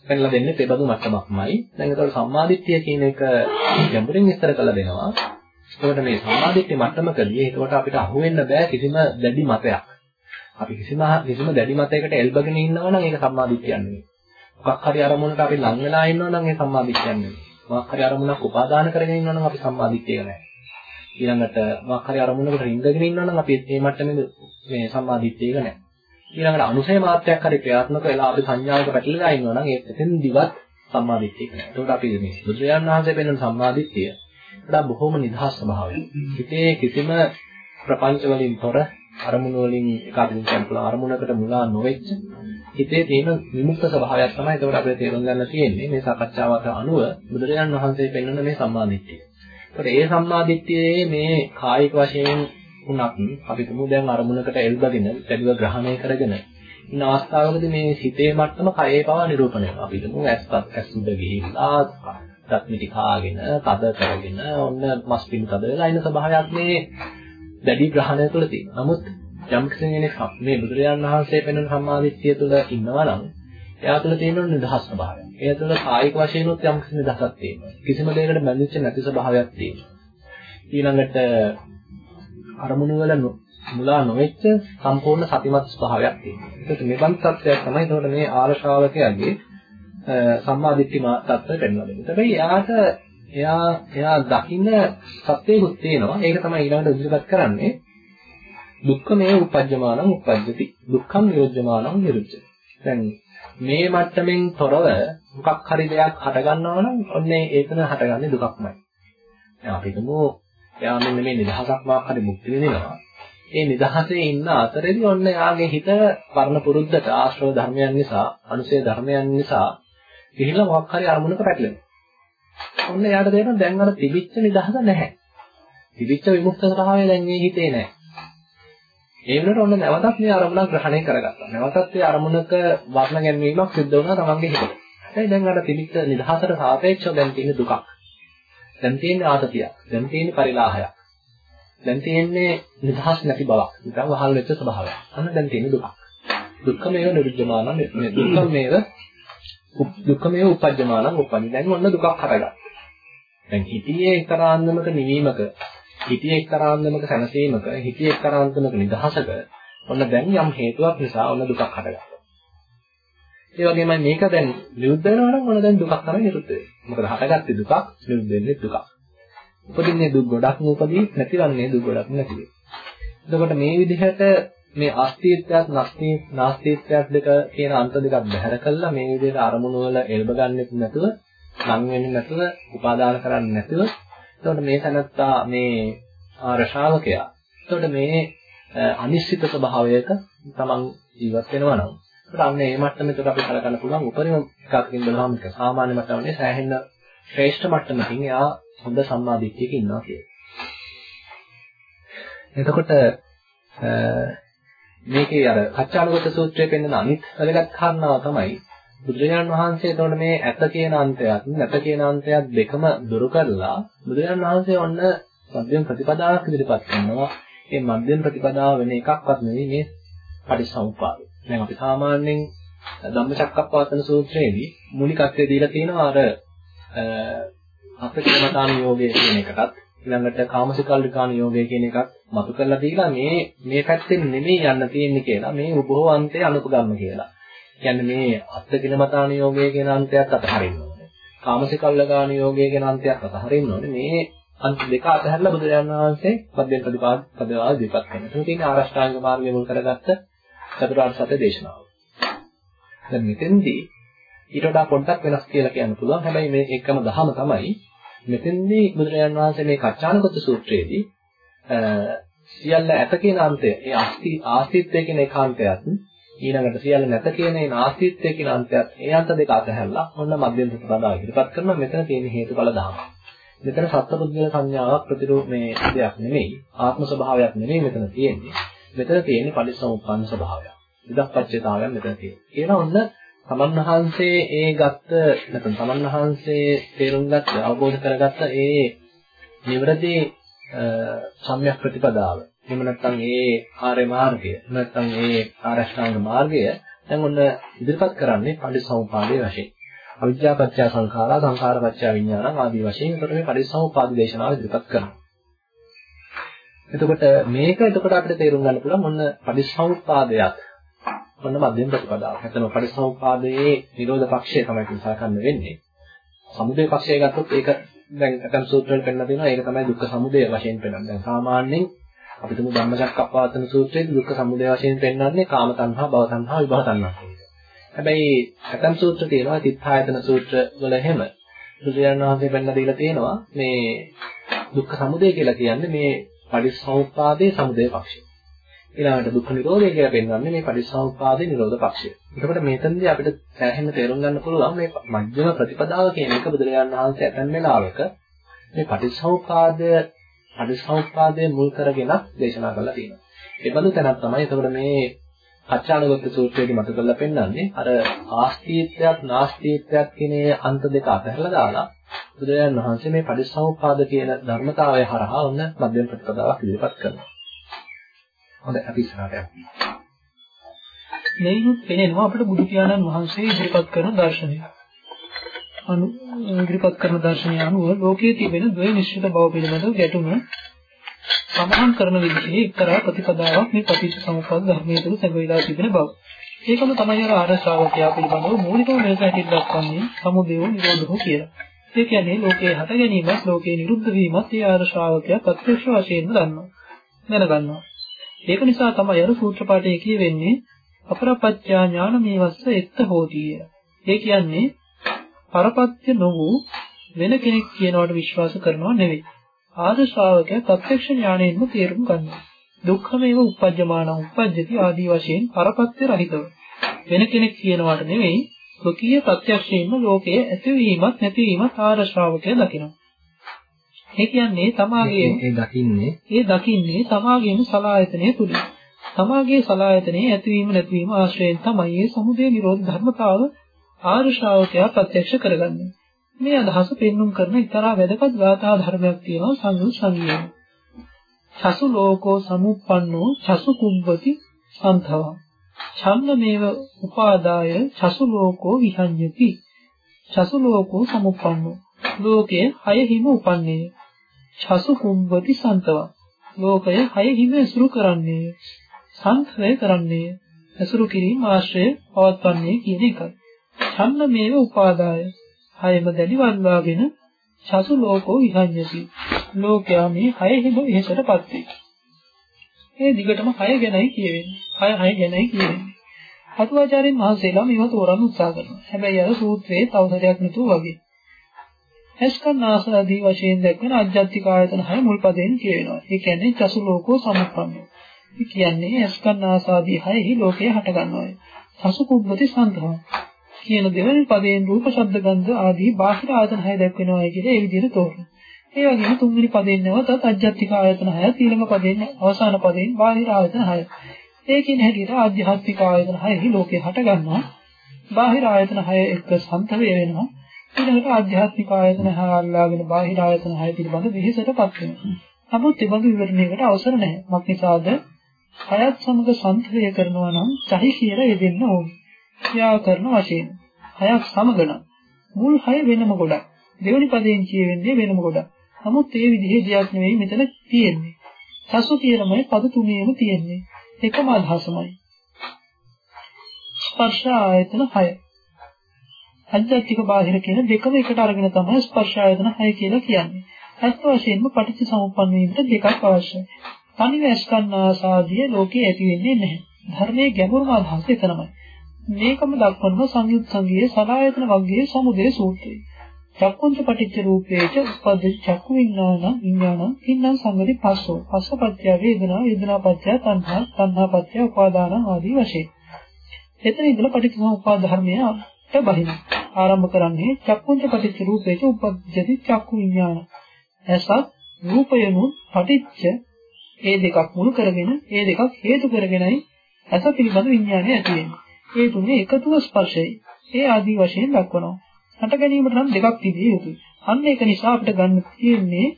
පෙන්ලා දෙන්නේ තේබදු මට්ටමක්මයි. දැන් ඒතකොට සම්මාදිට්ඨිය කියන එක ගැඹුරින් විස්තර කරලා දෙනවා. ඒකට මේ සම්මාදිට්ඨිය මට්ටමකදී ඒකට අපිට අහු වෙන්න බෑ කිසිම දැඩි මතයක්. අපි කිසිම කිසිම දැඩි මතයකට එල්බගෙන ඉන්නවා නම් ඒක සම්මාදිට්ඨියක් නෙවෙයි. මොකක් හරි අරමුණකට අපි ලං වෙලා ඉන්නවා නම් ඒ සම්මාදිට්ඨිය නෙමෙයි. මොකක් හරි අරමුණක් උපාදාන කරගෙන ඉන්නවා නම් අපි සම්මාදිට්ඨිය නෑ. ඊළඟට මොකක් හරි අරමුණකට රිංගගෙන ඉන්නවා නම් අපි මේ මට්ටමේ මේ සම්මාදිට්ඨියක නෑ. ඊළඟට අනුසය මාත්‍රයක් හරි ක්‍රියාත්මක වෙලා අපි සංඥාවක පැටලලා ඉන්නවා නම් ඒ එතෙන්දිවත් සම්මාදිට්ඨියක නෑ. ඒකට අපි මේ බුදුරජාණන් වහන්සේ පෙන්වන සම්මාදිට්ඨිය වඩා බොහොම නිදහස් ස්වභාවයක්. හිතේ කිසිම ප්‍රපංච වලින් තොර අරමුණු වලින් එකකින් කියන්න අරමුණකට මුලා නොවෙච්ච හිතේ තියෙන විමුක්ත ස්වභාවයක් තමයි ඒකට අපිට තේරුම් ගන්න තියෙන්නේ මේ සාකච්ඡාවට අනුව බුදුරජාණන් වහන්සේ පෙන්වන මේ සම්මාදිට්ඨිය. ඒකට ඒ සම්මාදිට්ඨියේ මේ කායික වශයෙන් උනත් අපි තුමු දැන් අරමුණකට එල්බගෙන පැදිව ග්‍රහණය කරගෙන ඉන්න අවස්ථාවකදී මේ හිතේ මට්ටම කයේ පවා නිරූපණය වෙනවා. අපි තුමු ඇස්පත් ඇස් උඩ ගිහිල්ලා දත් මිටි කාගෙන තද කරගෙන ඔන්න මස් පිණු තද වෙලා ඉන්න ස්වභාවයක් මේ දැඩි ග්‍රහණය තුළ තියෙනවා. නමුත් යම් කෙනෙක් මේ බුදුරජාණන් වහන්සේ පෙන්වන සම්මාදිට්ඨිය තුළ ඉන්නවා නම් එයා තුළ තියෙන නිදහස් ස්වභාවයක්. එයා තුළ කායික වශයෙන් උත් යම් කිසි නිදහසක් තියෙනවා. කිසිම දෙයකට බැඳිච්ච නැති ස්වභාවයක් තියෙනවා. ඊළඟට අරමුණු වල මුලා නොවෙච්ච සම්පූර්ණ සතිමත් ස්වභාවයක් තියෙනවා. ඒකට මේ බඳ තත්ත්වයක් තමයි ඒකට මේ ආර්ය ශ්‍රාවකයාගේ සම්මාදිට්ඨි මාත්තත්වය පෙන්වලා දෙන්නේ. හැබැයි එයාට එයා එයා දකින්න සත්‍යයකුත් තියෙනවා. ඒක තමයි ඊළඟට ඉදිරිපත් කරන්නේ. දුක්ඛ මේ උපජ්ජමානං උපජ්ජති. දුක්ඛං නිරෝධ්‍යමානං නිරුද්ධති. දැන් මේ මට්ටමින් තොරව මොකක් හරි දෙයක් හටගන්නවා නම් ඔන්නේ ඒතන හටගන්නේ දුකක්මයි. දැන් අපි හිතමු එයා මෙන්න මේ නිදහසක් මාක් හරි මුක්ති විඳිනවා. ඒ නිදහසේ ඉන්න අතරේදී ඔන්න යාගේ හිත වර්ණ පුරුද්දට ආශ්‍රව ධර්මයන් නිසා, අනුසය ධර්මයන් නිසා ගිහිල්ලා මොකක් හරි අරමුණක පැටලෙනවා. ඔන්න එයාට තේරෙනවා දැන් අර තිබිච්ච නිදහස නැහැ. තිබිච්ච විමුක්ත ස්වභාවය දැන් මේ හිතේ නැහැ. ඒ වෙනකොට ඔන්න නැවතත් මේ අරමුණක් ග්‍රහණය කරගත්තා. නැවතත් ඒ අරමුණක වර්ණ ගැන්වීමක් සිද්ධ වුණා තමන්ගේ හිතේ. හැබැයි දැන් අර තිබිච්ච නිදහසට සාපේක්ෂව දැන් තියෙන දුකක්. දැන් තියෙන ආතතියක්. දැන් තියෙන පරිලාහයක්. දැන් තියෙන්නේ නිදහස් නැති බවක්. නිකන් වහල් වෙච්ච ස්වභාවයක්. අන්න දැන් තියෙන දුකක්. දුක්ඛමේව නිරුද්ධමාන මේ දුක්ඛමේව දුක්ඛමේව උපජ්ජමාන උපන්නේ. දැන් ඔන්න දුකක් හටගත්තා. දැන් හිතියේ එක්තරාන්දමක නිවීමක හිතියේ එක්තරාන්දමක සැනසීමක හිතියේ එක්තරාන්දමක නිදහසක ඔන්න දැන් යම් හේතුවක් නිසා ඔන්න දුකක් හටගත්තා. ඒ වගේමයි මේක දැන් නිරුද්ධ වෙනවා නම් ඔන්න දැන් දුකක් තමයි නිරුද්ධ වෙන්නේ. මොකද හටගත්තේ දුකක් නිරුද්ධ වෙන්නේ දුකක්. උපදින්නේ දුක් ගොඩක් නූපදී නැතිවන්නේ දුක් ගොඩක් නැති වෙයි. එතකොට මේ විදිහට මේ අස්තිත්වයක් නාස්තිත්වයක් දෙක කියන අන්ත දෙකක් බැහැර කළා මේ විදිහට අරමුණු වල එල්බ ගන්නෙත් නැතුව නම් වෙන්නේ නැතුව උපාදාන කරන්නේ නැතුව එතකොට මේ තනත්තා මේ ආරශාවකයා එතකොට මේ අනිශ්චිත ස්වභාවයක තමන් ජීවත් වෙනවා නම්. ඒකට අන්න ඒ මට්ටමේට අපි කලකන්න පුළුවන්. උපරිම එකකින් බලහම එක සාමාන්‍ය මට්ටමනේ සෑහෙන ශ්‍රේෂ්ඨ මට්ටමකින් එයා හොඳ සම්මාදිට්ඨියක ඉන්නවා කියන්නේ. එතකොට මේකේ අර කච්චානුගත සූත්‍රයේ පෙන්වන අනිත් වැදගත් කාරණාව තමයි බුදුරජාණන් වහන්සේ එතකොට මේ ඇත කියන අන්තයත් නැත කියන අන්තයත් දෙකම දුරු කරලා බුදුරජාණන් වහන්සේ ඔන්න මධ්‍යම ප්‍රතිපදාවක් ඉදිරිපත් කරනවා. මේ මධ්‍යම ප්‍රතිපදාව වෙන එකක්වත් නෙවෙයි මේ පටිසමුපාදය. දැන් අපි සාමාන්‍යයෙන් ධම්මචක්කප්පවත්තන සූත්‍රයේදී මූලිකත්වය දීලා තියෙනවා අර අපේක්ෂමතාන යෝගය කියන එකටත් ඊළඟට කාමසිකල්ලිකාන යෝගය කියන එකත් මතු කරලා දීලා මේ මේ පැත්තෙන් නෙමෙයි යන්න තියෙන්නේ කියලා මේ උභව අන්තය අනුපගම්ම කියලා. කියන්නේ මේ අත්කිලමතාන යෝගය කියන අන්තයත් අතහරින්න ඕනේ. කාමසිකල්ලගාන යෝගය කියන අන්තයත් අතහරින්න ඕනේ. මේ අන්ත දෙක අතහැරලා බුදුරජාණන් වහන්සේ මධ්‍යම ප්‍රතිපාද පදවාද දීපත් කරනවා. එතන තියෙන ආරෂ්ඨාංග මාර්ගය මුල් කරගත්ත චතුරාර්ය සත්‍ය දේශනාව. දැන් මෙතෙන්දී ඊට වඩා පොඩ්ඩක් වෙනස් කියලා කියන්න පුළුවන්. හැබැයි මේ එකම දහම තමයි මෙතෙන්දී බුදුරජාණන් වහන්සේ මේ කච්චානකොත් සූත්‍රයේදී සියල්ල ඇත කියන අන්තය, ඒ ආස්ති ආස්තිත්වය කියන ඒකාන්තයත් ඊළඟට සියල්ල නැත කියන ඒ නාස්තිත්වය කියන අන්තයත් ඒ අන්ත දෙක අතහැරලා ඔන්න මධ්‍යම ප්‍රතිපදාව ඉදිරිපත් කරනවා. මෙතන තියෙන හේතුඵල දහම. මෙතන සත්පුද්ගල සංඥාවක් ප්‍රතිරූප මේ දෙයක් නෙමෙයි. ආත්ම ස්වභාවයක් නෙමෙයි මෙතන තියෙන්නේ. මෙතන තියෙන්නේ පරිසම්පන්න ස්වභාවයක්. විදක්පච්චේතාවයක් මෙතන තියෙනවා. කියන ඔන්න තමන් වහන්සේ ඒ ගත්ත නැත්නම් තමන් වහන්සේ තේරුම් ගත්ත අවබෝධ කරගත්ත ඒ නිවැරදි සම්‍යක් ප්‍රතිපදාව. එහෙම නැත්නම් ඒ ආර්ය මාර්ගය. නැත්නම් ඒ ආරෂ්ඨාංග මාර්ගය දැන් ඔන්න ඉදිරිපත් කරන්නේ පටිසමුපාදයේ වශයෙන්. අවිද්‍යා පත්‍ය සංඛාරා සංඛාර පත්‍ය විඥාන ආදී වශයෙන් ඒකට මේ පටිසමුපාද දේශනාව ඉදිරිපත් කරනවා. එතකොට මේක එතකොට අපිට තේරුම් ගන්න පුළුවන් ඔන්න පටිසමුපාදයක් ඔන්න මධ්‍යම ප්‍රතිපදාව. නැත්නම් පරිසම්පාදයේ නිරෝධ පක්ෂය තමයි කිසාකන්න වෙන්නේ. සමුදය පක්ෂය ගත්තොත් ඒක දැන් අතම් සූත්‍රවල පෙන්නලා තියෙනවා. ඒක තමයි දුක්ඛ සමුදය වශයෙන් පෙන්නන්නේ. දැන් සාමාන්‍යයෙන් අපි තුමු ධම්මචක්කප්පවත්තන සූත්‍රයේදී දුක්ඛ සමුදය වශයෙන් පෙන්නන්නේ කාම තණ්හා, භව තණ්හා, විභව තණ්හා කියන එක. හැබැයි අතම් සූත්‍ර තියෙනවා තිත්ථායතන සූත්‍ර වල එහෙම බුදුරජාණන් වහන්සේ පෙන්නලා දීලා තියෙනවා මේ දුක්ඛ සමුදය කියලා කියන්නේ මේ පරිසම්පාදයේ සමුදය පක්ෂය. ඊළඟට දුක්ඛ නිරෝධය කියලා පෙන්වන්නේ මේ පටිච්චසමුප්පාදේ නිරෝධ පක්ෂය. එතකොට මෙතනදී අපිට සෑහෙන්න තේරුම් ගන්න පුළුවන් මේ මධ්‍යම ප්‍රතිපදාව කියන එක බුදුරජාණන් වහන්සේ ඇතන් වෙලාවක මේ පටිච්චසමුප්පාදය පටිච්චසමුප්පාදයේ මුල් කරගෙන දේශනා කරලා තියෙනවා. ඒ බඳු තැනක් තමයි එතකොට මේ අච්චානුගත සූත්‍රයේදී මතු කරලා පෙන්වන්නේ අර ආස්තිත්වයක් නාස්තිත්වයක් කියන අන්ත දෙක අතහැරලා දාලා බුදුරජාණන් වහන්සේ මේ පටිච්චසමුප්පාද කියන ධර්මතාවය හරහා ඔන්න මධ්‍යම ප්‍රතිපදාවක් ඉදිරිපත් කරනවා. හොඳයි අපි ඉස්සරහට යමු. මේක පෙනෙනවා අපිට බුදු පියාණන් වහන්සේ ඉදිරිපත් කරන දර්ශනය. අනු ඉදිරිපත් කරන දර්ශනය අනුව ලෝකයේ තිබෙන ද්වය නිශ්චිත බව පිළිබඳව ගැටුම සමහන් කරන විදිහේ එක්තරා ප්‍රතිපදාවක් මේ පටිච්ච සමුප්පාද ධර්මයේ තුල සැඟවිලා තිබෙන බව. ඒකම තමයි අර ආර්ය ශ්‍රාවකයා පිළිබඳව මූලිකව මෙලෙස හිතින් දක්වන්නේ සමුදේව නිරෝධෝ කියලා. ඒ කියන්නේ ලෝකේ හට ගැනීමත් ලෝකේ නිරුද්ධ වීමත් ඒ ආර්ය ශ්‍රාවකයා ප්‍රත්‍යක්ෂ වශයෙන්ම දන්නවා. දැනගන්නවා. ඒක නිසා තමයි අර සූත්‍ර පාඨයේ කියවෙන්නේ අපරපච්චා ඥාන මේවස්ස එත්ත හෝතිය. ඒ කියන්නේ පරපත්‍ය නොවූ වෙන කෙනෙක් කියනවට විශ්වාස කරනවා නෙවෙයි. ආද ශ්‍රාවකයා ප්‍රත්‍යක්ෂ ඥාණයෙන්ම තේරුම් ගන්නවා. දුක්ඛමේව උපජ්ජමාන උපජ්ජති ආදී වශයෙන් පරපත්‍ය රහිතව. වෙන කෙනෙක් කියනවට නෙවෙයි ස්වකීය ප්‍රත්‍යක්ෂයෙන්ම ලෝකයේ ඇතිවීමත් නැතිවීමත් ආද ශ්‍රාවකයා දකිනවා. ඒ කියන්නේ තමාගේ ඒ දකින්නේ ඒ දකින්නේ තමාගේම සලායතනය තුලින්. තමාගේ සලායතනයේ ඇතිවීම නැතිවීම ආශ්‍රයෙන් තමයි මේ සමුදය නිරෝධ ධර්මතාව ආර්ය ශ්‍රාවකයා ප්‍රත්‍යක්ෂ කරගන්නේ. මේ අදහස පෙන්눔 කරන ඉතරා වැදගත් ගාථා ධර්මයක් තියෙනවා සංයුත් සංගීතය. චසු ලෝකෝ සමුප්පන්නෝ චසු කුම්භති සන්තවං. ඡන්නමේව උපාදාය චසු ලෝකෝ විහඤ්ඤති. චසු ලෝකෝ සමුප්පන්නෝ ලෝකයේ හය හිම උපන්නේය. චසු කුම්භති සන්තවං. ලෝකය හය හිම ඇසුරු කරන්නේ. සංඛය කරන්නේ. ඇසුරු කිරීම ආශ්‍රය පවත්වන්නේ කියන එකයි. ඡන්නමේව උපාදාය හයම දැඩි වන්වාගෙන චසු ලෝකෝ විහඤ්ඤති. ලෝකයා මේ හය හිම වෙහෙසටපත් වේ. මේ දිගටම හය ගැනයි කියවෙන්නේ. හය හය ගැනයි කියවෙන්නේ. අතුවාචාරින් වහන්සේලා මේව තෝරන්න උත්සාහ කරනවා. හැබැයි අර සූත්‍රයේ තවසරයක් නතුව වගේ. එස්කන්නාසාදී වශයෙන් දැක්වෙන අජ්ජත්තික ආයතන හය මුල් පදයෙන් කියවෙනවා. ඒ කියන්නේ චසු ලෝකෝ සමුප්පන්නෝ. ඒ කියන්නේ එස්කන්නාසාදී හයෙහි ලෝකය හට ගන්නවා. සසු කුබ්බති සන්තහං. කියන දෙවෙනි පදයෙන් රූප ශබ්ද ගන්ධ ආදී බාහිර ආයතන හය දැක්වෙනවා කියලා ඒ විදිහට තෝරනවා. ඒ වගේම තුන්වෙනි පදයෙන් නැවතත් අජ්ජත්තික ආයතන හය ඊළඟ පදයෙන් අවසාන පදයෙන් බාහිර ආයතන හය. ඒකින් හැටියට ආධ්‍යාත්මික ආයතන හයෙහි ලෝකේ හට ගන්නවා. බාහිර ආයතන හය එක්ක සම්තවය වෙනවා. ඊළඟට ආධ්‍යාත්මික ආයතන හය අල්ලාගෙන බාහිර ආයතන හය පිළිබඳ විහිසටපත් වෙනවා. නමුත් ඒ බඳු විවරණයකට අවසර නැහැ. මොකද හයත් සමග සම්තවය කරනවා නම් සහි කියලා යෙදෙන්න ඕනේ. ව්‍යාකරණ වශයෙන්. හයක් සමගන. මුල් හය වෙනම ගොඩක්. දෙවෙනි පදයෙන් කියවෙන්නේ වෙනම ගොඩක්. නමුත් ඒ විදිහේ දෙයක් නෙවෙයි මෙතන තියෙන්නේ. සසු කියනමයි පද තුනේම තියෙන්නේ. එකම අදහසමයි. ස්පර්ශ ආයතන 6 අධ්‍යාත්මික බාහිර කියන දෙකම එකට අරගෙන තමයි ස්පර්ශ ආයතන 6 කියලා කියන්නේ. ඇත්ත වශයෙන්ම පටිච්ච සමුප්පන්න වීමට දෙකක් අවශ්‍යයි. තනිව ස්කන්නාසාදිය ලෝකේ ඇති වෙන්නේ නැහැ. ධර්මයේ ගැඹුරුම අදහස එතනමයි. මේකම දක්වනවා සංයුත් සංගීය සලායතන වර්ගයේ සමුදය සූත්‍රය. චක්කුංච පටිච්ච රූපේච උපද්ද චක්කු විඥාන විඥාන ඉන්නම් සංගති පස්සෝ පස්සපත්‍ය වේදනා වේදනා පත්‍ය තණ්හා තණ්හා පත්‍ය උපාදාන ආදී වශයෙන්. එතන ඉඳලා පටිච්චසමුප්පාද ධර්මයට බහිනවා. ආරම්භ කරන්නේ චක්කුංච පටිච්ච රූපේච උපද්දති චක්කු විඥාන. එසත් රූපයනු පටිච්ච ඒ දෙකක් මුල් කරගෙන ඒ දෙකක් හේතු කරගෙනයි ඇස පිළිබඳ විඥානය ඇති වෙන්නේ. ඒ තුනේ එකතුව ස්පර්ශයයි. ඒ ආදී වශයෙන් දක්වනවා. හට ගැනීමට නම් දෙකක් තිබිය යුතුයි. අන්න ඒක නිසා අපිට ගන්න තියෙන්නේ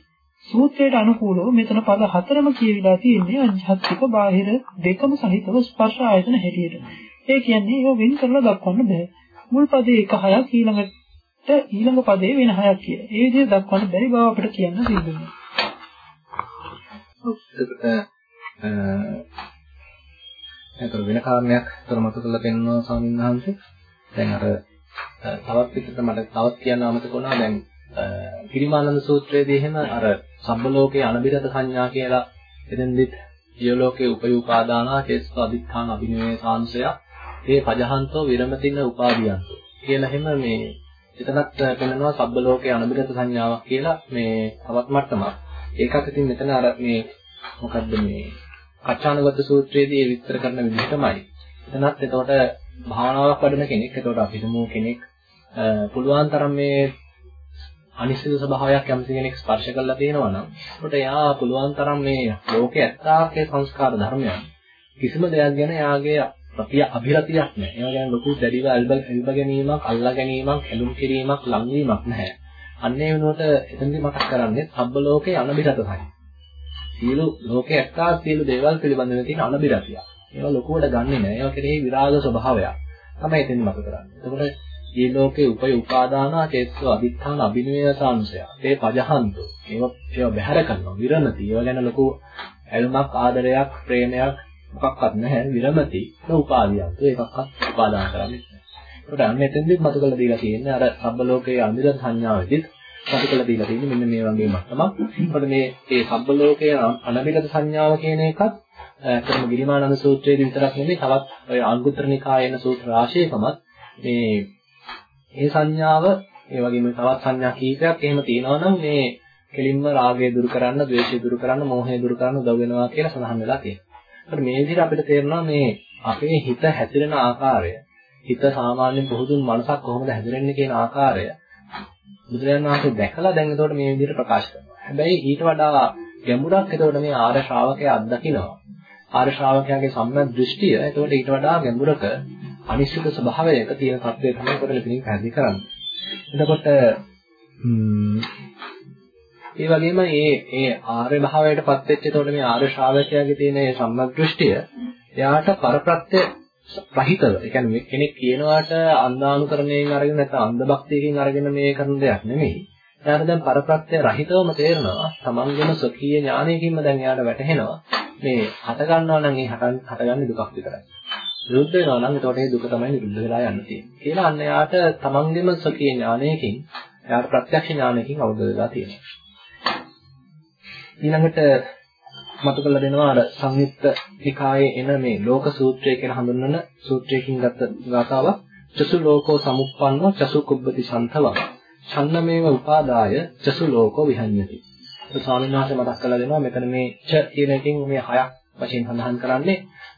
සූත්‍රයට අනුකූලව මෙතන පද හතරම කියවිලා තියෙන්නේ අධ්‍යාත්මික බාහිර දෙකම සහිතව ස්පර්ශ ආයතන හැටියට. ඒ කියන්නේ ඒව වෙන් කරලා දක්වන්න බෑ. මුල් පදේ එක හයක් ඊළඟට ඊළඟ පදේ වෙන හයක් කියලා. ඒ විදිහට දක්වන්න බැරි බව අපිට කියන්න සිද්ධ වෙනවා. ඒතර වෙන කාරණයක් තර මතක කරලා පෙන්වනවා ස්වාමීන් වහන්සේ. දැන් අර තවත් පිටත මට තවත් කියන්න අමතක වුණා දැන් පිරිමානන්ද සූත්‍රයේදී එහෙම අර සම්බලෝකේ අනබිරත සංඥා කියලා එතෙන්දිත් ජීවලෝකේ උපයූපාදානා චේතස අදිත්‍ථාන අභිනවේ සාංශය ඒ පජහන්තෝ විරමතින උපාදීයන්තෝ කියලා එහෙම මේ එතනත් පෙන්නනවා සබ්බලෝකේ අනබිරත සංඥාවක් කියලා මේ තවත් මට්ටමක්. ඒකත් ඉතින් මෙතන අර මේ මොකද්ද මේ කච්චානගත සූත්‍රයේදී ඒ විස්තර කරන විදිහටමයි. එතනත් එතකොට භාවනාවක් වඩන කෙනෙක් එතකොට අපි හිතමු කෙනෙක් පුළුවන් තරම් මේ අනිශ්චිත ස්වභාවයක් යම්සි කෙනෙක් ස්පර්ශ කරලා තියෙනවා නම් එතකොට එයා පුළුවන් තරම් මේ ලෝකේ ඇත්තාකේ සංස්කාර ධර්මයන් කිසිම දෙයක් ගැන එයාගේ ප්‍රතිය අභිරතියක් නැහැ. ඒවා ගැන ලොකු දැඩිව අල්බ ගැනීමක්, අල්ලා ගැනීමක්, ඇලුම් කිරීමක්, ලංවීමක් නැහැ. අන්න ඒ වෙනුවට එතනදී මතක් කරන්නේ සබ්බ ලෝකේ අනබිරතයි. සියලු ලෝකයේ ඇත්තා සියලු දේවල් පිළිබඳව තියෙන අනබිරතිය. ඒවා ලොකුවට ගන්නෙ නෑ. ඒවා කෙරෙහි විරාග ස්වභාවයක්. තමයි එතෙන් මත කරන්නේ. එතකොට මේ ලෝකේ උපය උපාදානා චේතසෝ අදිත්‍යාන අභිනවේසානුසය. ඒ පජහන්තු. ඒව ඒව බැහැර කරනවා. විරමති. ඒව ගැන ලොකු ඇලුමක් ආදරයක් ප්‍රේමයක් මොකක්වත් නැහැ. විරමති. නෝපාදියක්. ඒකක්වත් උපාදාන කරන්නේ නැහැ. ඒකට අන්න එතෙන්දිත් මතු කරලා දීලා තියෙන්නේ අර සබ්බ ලෝකයේ අනිර සංඥාවෙදිත් මතු කරලා දීලා තියෙන්නේ මෙන්න මේ වගේ මට්ටමක්. ඒකට මේ ඒ සබ්බ ලෝකයේ අනබිලත සංඥාව කියන එකත් අතරම ගිරිමානන්ද සූත්‍රයේදී විතරක් නෙමෙයි තවත් ඔය අංගුත්තර නිකායේන සූත්‍ර රාශියකමත් මේ ඒ සංඥාව ඒ වගේම තවත් සංඥා කීපයක් එහෙම තියෙනවා නම් මේ කෙලින්ම රාගය දුරු කරන්න, ද්වේෂය දුරු කරන්න, මෝහය දුරු කරන්න උදව් වෙනවා කියලා සඳහන් වෙලා තියෙනවා. ඒකට මේ විදිහට අපිට තේරෙනවා මේ අපේ හිත හැසිරෙන ආකාරය, හිත සාමාන්‍ය පුහුදුන් මනසක් කොහොමද හැසිරෙන්නේ කියන ආකාරය බුදුරජාණන් වහන්සේ දැකලා දැන් එතකොට මේ විදිහට ප්‍රකාශ කරනවා. හැබැයි ඊට වඩා ගැඹුරක් එතකොට මේ ආර්ය ශ්‍රාවකයා අත්දකිනවා. ආර්ය ශ්‍රාවකයාගේ සම්මත දෘෂ්ටිය එතකොට ඊට වඩා ගැඹුරක අනිශ්චිත ස්වභාවයක තියෙන තත්ත්වය තමයි කොට ලෙපින් පැහැදිලි කරන්නේ. එතකොට ඒ වගේම මේ මේ ආර්ය භාවයටපත් වෙච්ච එතකොට මේ ආර්ය ශ්‍රාවකයාගේ තියෙන මේ සම්මත දෘෂ්ටිය එයාට පරප්‍රත්‍ය රහිතව ඒ කියන්නේ කෙනෙක් කියනවාට අන්දානුකරණයෙන් අරගෙන නැත්නම් අන්ධ භක්තියකින් අරගෙන මේ කරන දෙයක් නෙමෙයි. එයාට දැන් පරප්‍රත්‍ය රහිතවම තේරෙනවා තමන්ගේම ස්වකීය ඥානයකින්ම දැන් එයාට වැටහෙනවා මේ හට ගන්නවා නම් ඒ හටගන්නේ දුකක් විතරයි. විරුද්ධ වෙනවා නම් එතකොට ඒ දුක තමයි නිරුද්ධ වෙලා යන්න තියෙන්නේ. කියලා අන්න එයාට තමන්ගේම ස්වකීය ඥානයකින් එයාට ප්‍රත්‍යක්ෂ ඥානයකින් අවබෝධ වෙලා තියෙනවා. ඊළඟට මතු කළ දෙනවා අර සංයුක්ත නිකායේ එන මේ ලෝක සූත්‍රය කියලා හඳුන්වන සූත්‍රයකින් ගත්ත ගාතාවක් චසු ලෝකෝ සමුප්පන්නෝ චසු කුබ්බති සන්තවං ඡන්නමේව උපාදාය චසු ලෝකෝ විහඤ්ඤති. ඒ ස්වාමීන් වහන්සේ මතක් කරලා දෙනවා මෙතන මේ ච කියන එකෙන් මේ හයක් වශයෙන් සඳහන් කරන්නේ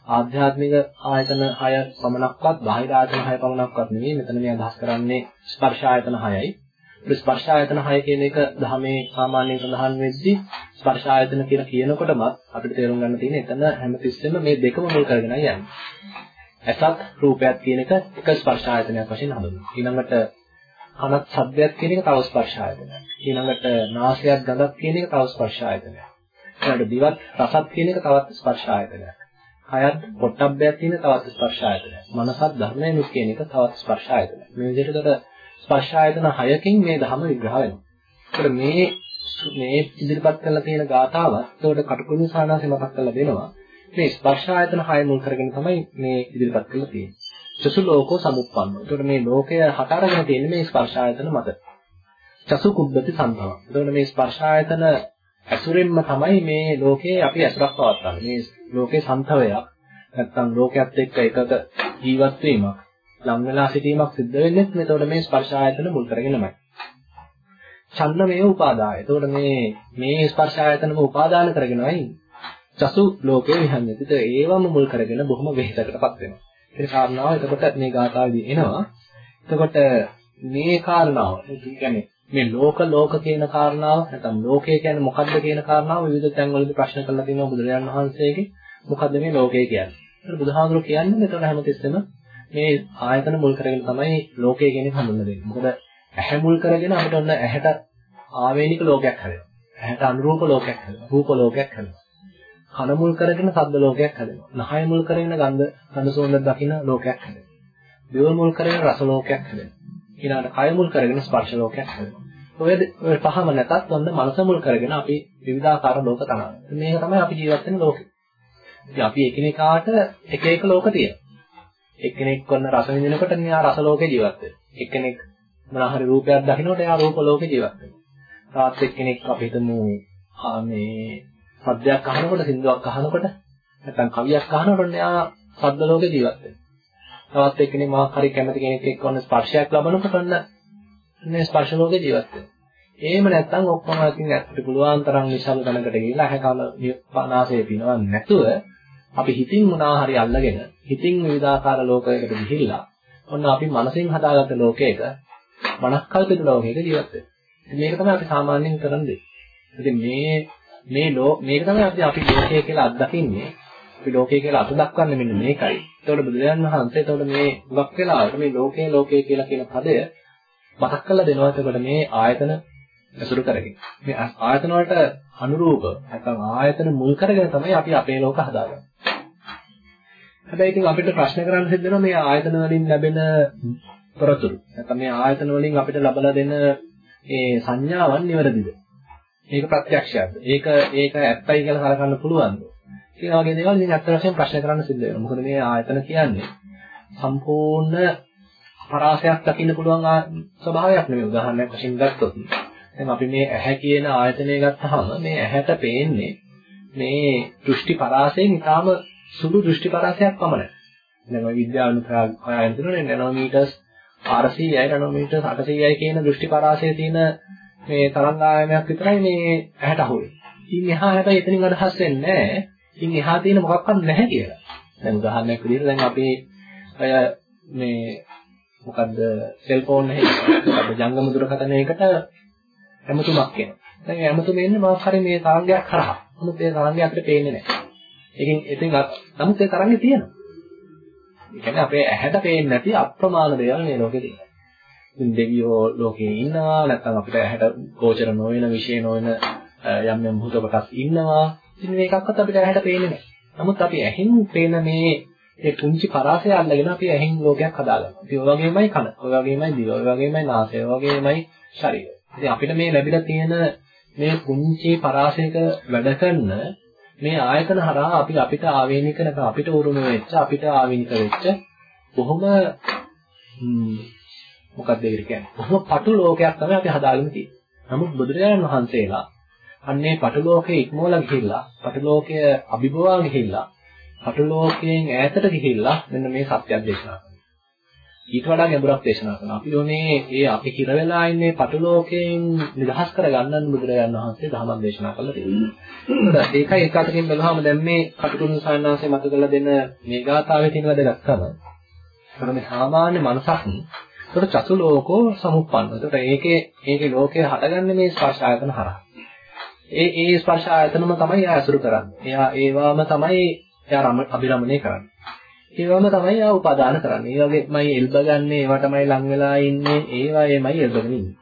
ආධ්‍යාත්මික ආයතන 6 පමණක්වත් බාහිර ආයතන 6 පමණක්වත් නෙවෙයි මෙතන මේ අදහස් කරන්නේ ස්පර්ශ ආයතන 6යි. ස්පර්ශ ආයතන 6 කියන එක ධර්මයේ සාමාන්‍යයෙන් සඳහන් වෙද්දී ස්පර්ශ ආයතන කියලා කියනකොටම අපිට තේරුම් ගන්න තියෙන්නේ එතන හැමතිස්සෙම මේ දෙකම මුල් කරගෙනයි යන්නේ. ඇසත් රූපයක් කියන එක එක ස්පර්ශ ආයතනයක් වශයෙන් හඳුන්වනවා. ඊළඟට කනත් ශබ්දයක් කියන එක තව ස්පර්ශ ආයතනයක්. ඊළඟට නාසයත් ගඳක් කියන එක තව ස්පර්ශ ආයතනයක්. ඊළඟට දිවත් රසත් කියන එක තවත් ස්පර්ශ ආයතනයක්. කයත් පොට්ටබ්බයක් තියෙන තවත් ස්පර්ශ ආයතනයක්. මනසත් ධර්මයනුත් කියන එක තවත් ස්පර්ශ ආයතනයක්. මේ විදිහට ස්පර්ශ ආයතන 6කින් මේ ධර්ම විග්‍රහ වෙනවා. ඒකට මේ මේ ඉදිරිපත් කරලා තියෙන ගාථාව ඒකට කටුකුරු සානාසෙ මතක් කරලා දෙනවා. මේ ස්පර්ශ ආයතන 6 මුල් කරගෙන තමයි මේ ඉදිරිපත් කරලා තියෙන්නේ. චසු ලෝකෝ සමුප්පන්න. ඒකට මේ ලෝකය හට අරගෙන තියෙන්නේ මේ ස්පර්ශ ආයතන මත. චසු කුබ්බති සම්භව. ඒකට මේ ස්පර්ශ ආයතන ඇසුරෙන්ම තමයි මේ ලෝකේ අපි ඇසුරක් පවත්වන්නේ. මේ ලෝකේ සම්තවයක් නැත්තම් ලෝකයක් එක්ක එකක ජීවත් වීමක් ලං වෙලා සිටීමක් සිද්ධ වෙන්නේ මෙතකොට මේ ස්පර්ශ ආයතන මුල් කරගෙනමයි. ඡන්න මේ උපාදාය. එතකොට මේ මේ ස්පර්ශ ආයතනම උපාදාන කරගෙනයි චසු ලෝකේ විහන්නේ. ඒත් ඒවම මුල් කරගෙන බොහොම වෙහෙසකටපත් වෙනවා. ඒ කාරණාව එතකොට මේ ගාථාවේදී එනවා. එතකොට මේ කාරණාව කියන්නේ මේ ලෝක ලෝක කියන කාරණාව නැත්නම් ලෝකය කියන්නේ මොකද්ද කියන කාරණාව විවිධ තැන්වලදී ප්‍රශ්න කරලා තියෙනවා බුදුරජාණන් වහන්සේගේ මොකද්ද මේ ලෝකය කියන්නේ. ඒක බුදුහාමුදුරුවෝ කියන්නේ එතකොට හැමතිස්සෙම මේ ආයතන මුල් කරගෙන තමයි ලෝකය කියන එක හඳුන්වන්නේ. මොකද ඇහැ මුල් කරගෙන අපිට ඔන්න ඇහැට ආවේනික ලෝකයක් හැදෙනවා. ඇහැට අනුරූප ලෝකයක් හැදෙනවා. රූප ලෝකයක් හැදෙනවා. කන මුල් කරගෙන ශබ්ද ලෝකයක් හැදෙනවා. නහය මුල් කරගෙන ගන්ධ ගන්ධ සුවඳ දකින්න ලෝකයක් හැදෙනවා. දිව මුල් කරගෙන රස ලෝකයක් හැදෙනවා. ඊළඟට කය මුල් කරගෙන ස්පර්ශ ලෝකයක් හැදෙනවා. ඔය ඔය පහම නැතත් ඔන්න මනස මුල් කරගෙන අපි විවිධාකාර ලෝක තනනවා. මේක තමයි අපි ජීවත් වෙන ලෝකෙ. ඉතින් අපි එකිනෙකාට එක එක ලෝක තියෙනවා. එක්කෙනෙක් කරන රස විඳිනකොට එයා රස ලෝකේ ජීවත් වෙනවා. එක්කෙනෙක් මොනවා හරි රූපයක් දකිනකොට එයා රූප ලෝකේ ජීවත් වෙනවා. තාත් එක්කෙනෙක් අපි හිතමු මේ සද්දයක් අහනකොට සින්දුවක් අහනකොට නැත්නම් කවියක් අහනකොට එයා සද්ද ලෝකේ ජීවත් වෙනවා. තවත් එක්කෙනෙක් මාක් හරි කැමති කෙනෙක් එක්ක වන්න ස්පර්ශයක් ලබනකොට ඔන්න මේ ස්පර්ශ ලෝකේ ජීවත් වෙනවා. එහෙම නැත්නම් ඔක්කොම අතින් ඇත්තට පුළුවන් තරම් විශාල තැනකට ගිහිල්ලා ඇහැකම නාසය පිනවන්නේ නැතුව අපි හිතින් මොනවා හරි අල්ලගෙන හිතින් විවිධාකාර ලෝකයකට ගිහිල්ලා ඔන්න අපි මනසින් හදාගත්ත ලෝකයක මනස්කල්පිත ලෝකයක ජීවත් වෙනවා. මේක තමයි අපි සාමාන්‍යයෙන් කරන්නේ. ඉතින් මේ මේ ලෝ මේක තමයි අපි අපි ලෝකය කියලා අත්දකින්නේ. අපි ලෝකය කියලා අත දක්වන්නේ මෙන්න මේකයි. ඒතකොට බුදුරජාණන් වහන්සේ ඒතකොට මේ හුඟක් වෙලාවට මේ ලෝකය ලෝකය කියලා කියන පදය මතක් කරලා දෙනවා. එතකොට මේ ආයතන ඇසුරු කරගෙන. මේ ආයතන වලට අනුරූප නැත්නම් ආයතන මුල් කරගෙන තමයි අපි අපේ ලෝක හදාගන්නේ. හැබැයි ඉතින් අපිට ප්‍රශ්න කරන්න සිද්ධ වෙනවා මේ ආයතන වලින් ලැබෙන තොරතුරු නැත්නම් මේ ආයතන වලින් අපිට ලබලා දෙන ඒ සංඥාවන් නිවැරදිද? ඒක ප්‍රත්‍යක්ෂයක්ද? ඒක ඒක ඇත්තයි කියලා සලකන්න පුළුවන්ද? කියන වගේ දේවල් ඉතින් ඇත්ත වශයෙන්ම ප්‍රශ්න කරන්න සිද්ධ වෙනවා. මොකද මේ ආයතන කියන්නේ සම්පූර්ණ පරාසයක් දකින්න පුළුවන් ස්වභාවයක් නෙමෙයි. උදාහරණයක් වශයෙන් ගත්තොත් දැන් අපි මේ ඇහැ කියන ආයතනය ගත්තාම මේ ඇහැට පේන්නේ මේ දෘෂ්ටි පරාසයෙන් ඊටාම සුළු දෘෂ්ටි පරාසයක් පමණයි. දැන් ඔය විද්‍යානුසාර හොයන තුනේ නැනෝමීටර්ස් 400යි නැනෝමීටර්ස් 800යි කියන දෘෂ්ටි පරාසයේ තියෙන මේ තරංග ආයතනයක් විතරයි මේ ඇහැට අහුවෙන්නේ. ඉතින් එහා හැබැයි එතනින් අදහස් වෙන්නේ නැහැ. ඉතින් එහා තියෙන මොකක්වත් නැහැ කියලා. දැන් උදාහරණයක් විදිහට දැන් අපි ඔය මේ මොකද්ද සෙල්ෆෝන් එකේ මොකද්ද ජංගම දුරකථනයකට ඇමතුමක් එනවා. දැන් ඇමතුම එන්නේ මොකක් හරි මේ තරංගයක් කරහා. නමුත් ඒ තරංගය අපිට පේන්නේ නැහැ. ඒකෙන් එතින් නමුත් ඒ තරංගේ තියෙනවා. ඒ කියන්නේ අපේ ඇහැට පේන්නේ නැති අප්‍රමාණ දේවල් මේ ලෝකේ තියෙනවා. ඉතින් දෙවියෝ ලෝකේ ඉන්නවා නැත්නම් අපිට ඇහැට ගෝචර නොවන විශේෂ නොවන යම් යම් භූත කොටස් ඉන්නවා. ඉතින් මේකක්වත් අපිට ඇහැට පේන්නේ නැහැ. නමුත් අපි ඇහෙන් පේන මේ ඒ පුංචි පරාසය අල්ලගෙන අපි ඇහෙන් ලෝකයක් හදාගන්නවා. ඉතින් ඔය වගේමයි කන, ඔය වගේමයි දිව, ඔය වගේමයි නාසය, ඔය වගේමයි ශරීරය. ඉතින් අපිට මේ ලැබිලා තියෙන මේ පුංචි පරාසයක වැඩ කරන මේ ආයතන හරහා අපි අපිට ආවේනික නැත්නම් අපිට උරුම වෙච්ච අපිට ආවේනික වෙච්ච බොහොම මොකක්ද ඒකට කියන්නේ? බොහොම පටු ලෝකයක් තමයි අපි හදාගෙන තියෙන්නේ. නමුත් බුදුරජාණන් වහන්සේලා අන්නේ පටු ලෝකේ ඉක්මවලා ගිහිල්ලා, පටු ලෝකය අභිභවා ගිහිල්ලා, පටු ලෝකයෙන් ඈතට ගිහිල්ලා මෙන්න මේ සත්‍යයක් දේශනා කරනවා. ඊට වඩා ගැඹුරක් දේශනා කරනවා. අපි ඕනේ ඒ අපි හිර වෙලා ඉන්නේ පටු ලෝකයෙන් නිදහස් කරගන්නන් බුදුරජාණන් වහන්සේ ධර්ම දේශනා කළා තියෙනවා. ඒකයි එක අතකින් බලුවාම දැන් මේ කටුකුරුන් සායනාංශය මත කරලා දෙන මේ ගාථාවේ තියෙන වැදගත්කම. ඒකට මේ සාමාන්‍ය මනසක් ඒකට චතු ලෝකෝ සමුප්පන්න. ඒකට ඒකේ ඒකේ ලෝකය හටගන්නේ මේ ස්පර්ශ ආයතන හරහා. ඒ ඒ ස්පර්ශ ආයතනම තමයි එයා අසුරු කරන්නේ. එයා ඒවාම තමයි එයා අභිරමණය කරන්නේ. ඒවම තමයි ආ උපාදාන කරන්නේ. ඒ වගේමයි එල්බගන්නේ, ඒවා තමයි ලං වෙලා ඉන්නේ, ඒවාෙමයි එල්බගෙන ඉන්නේ.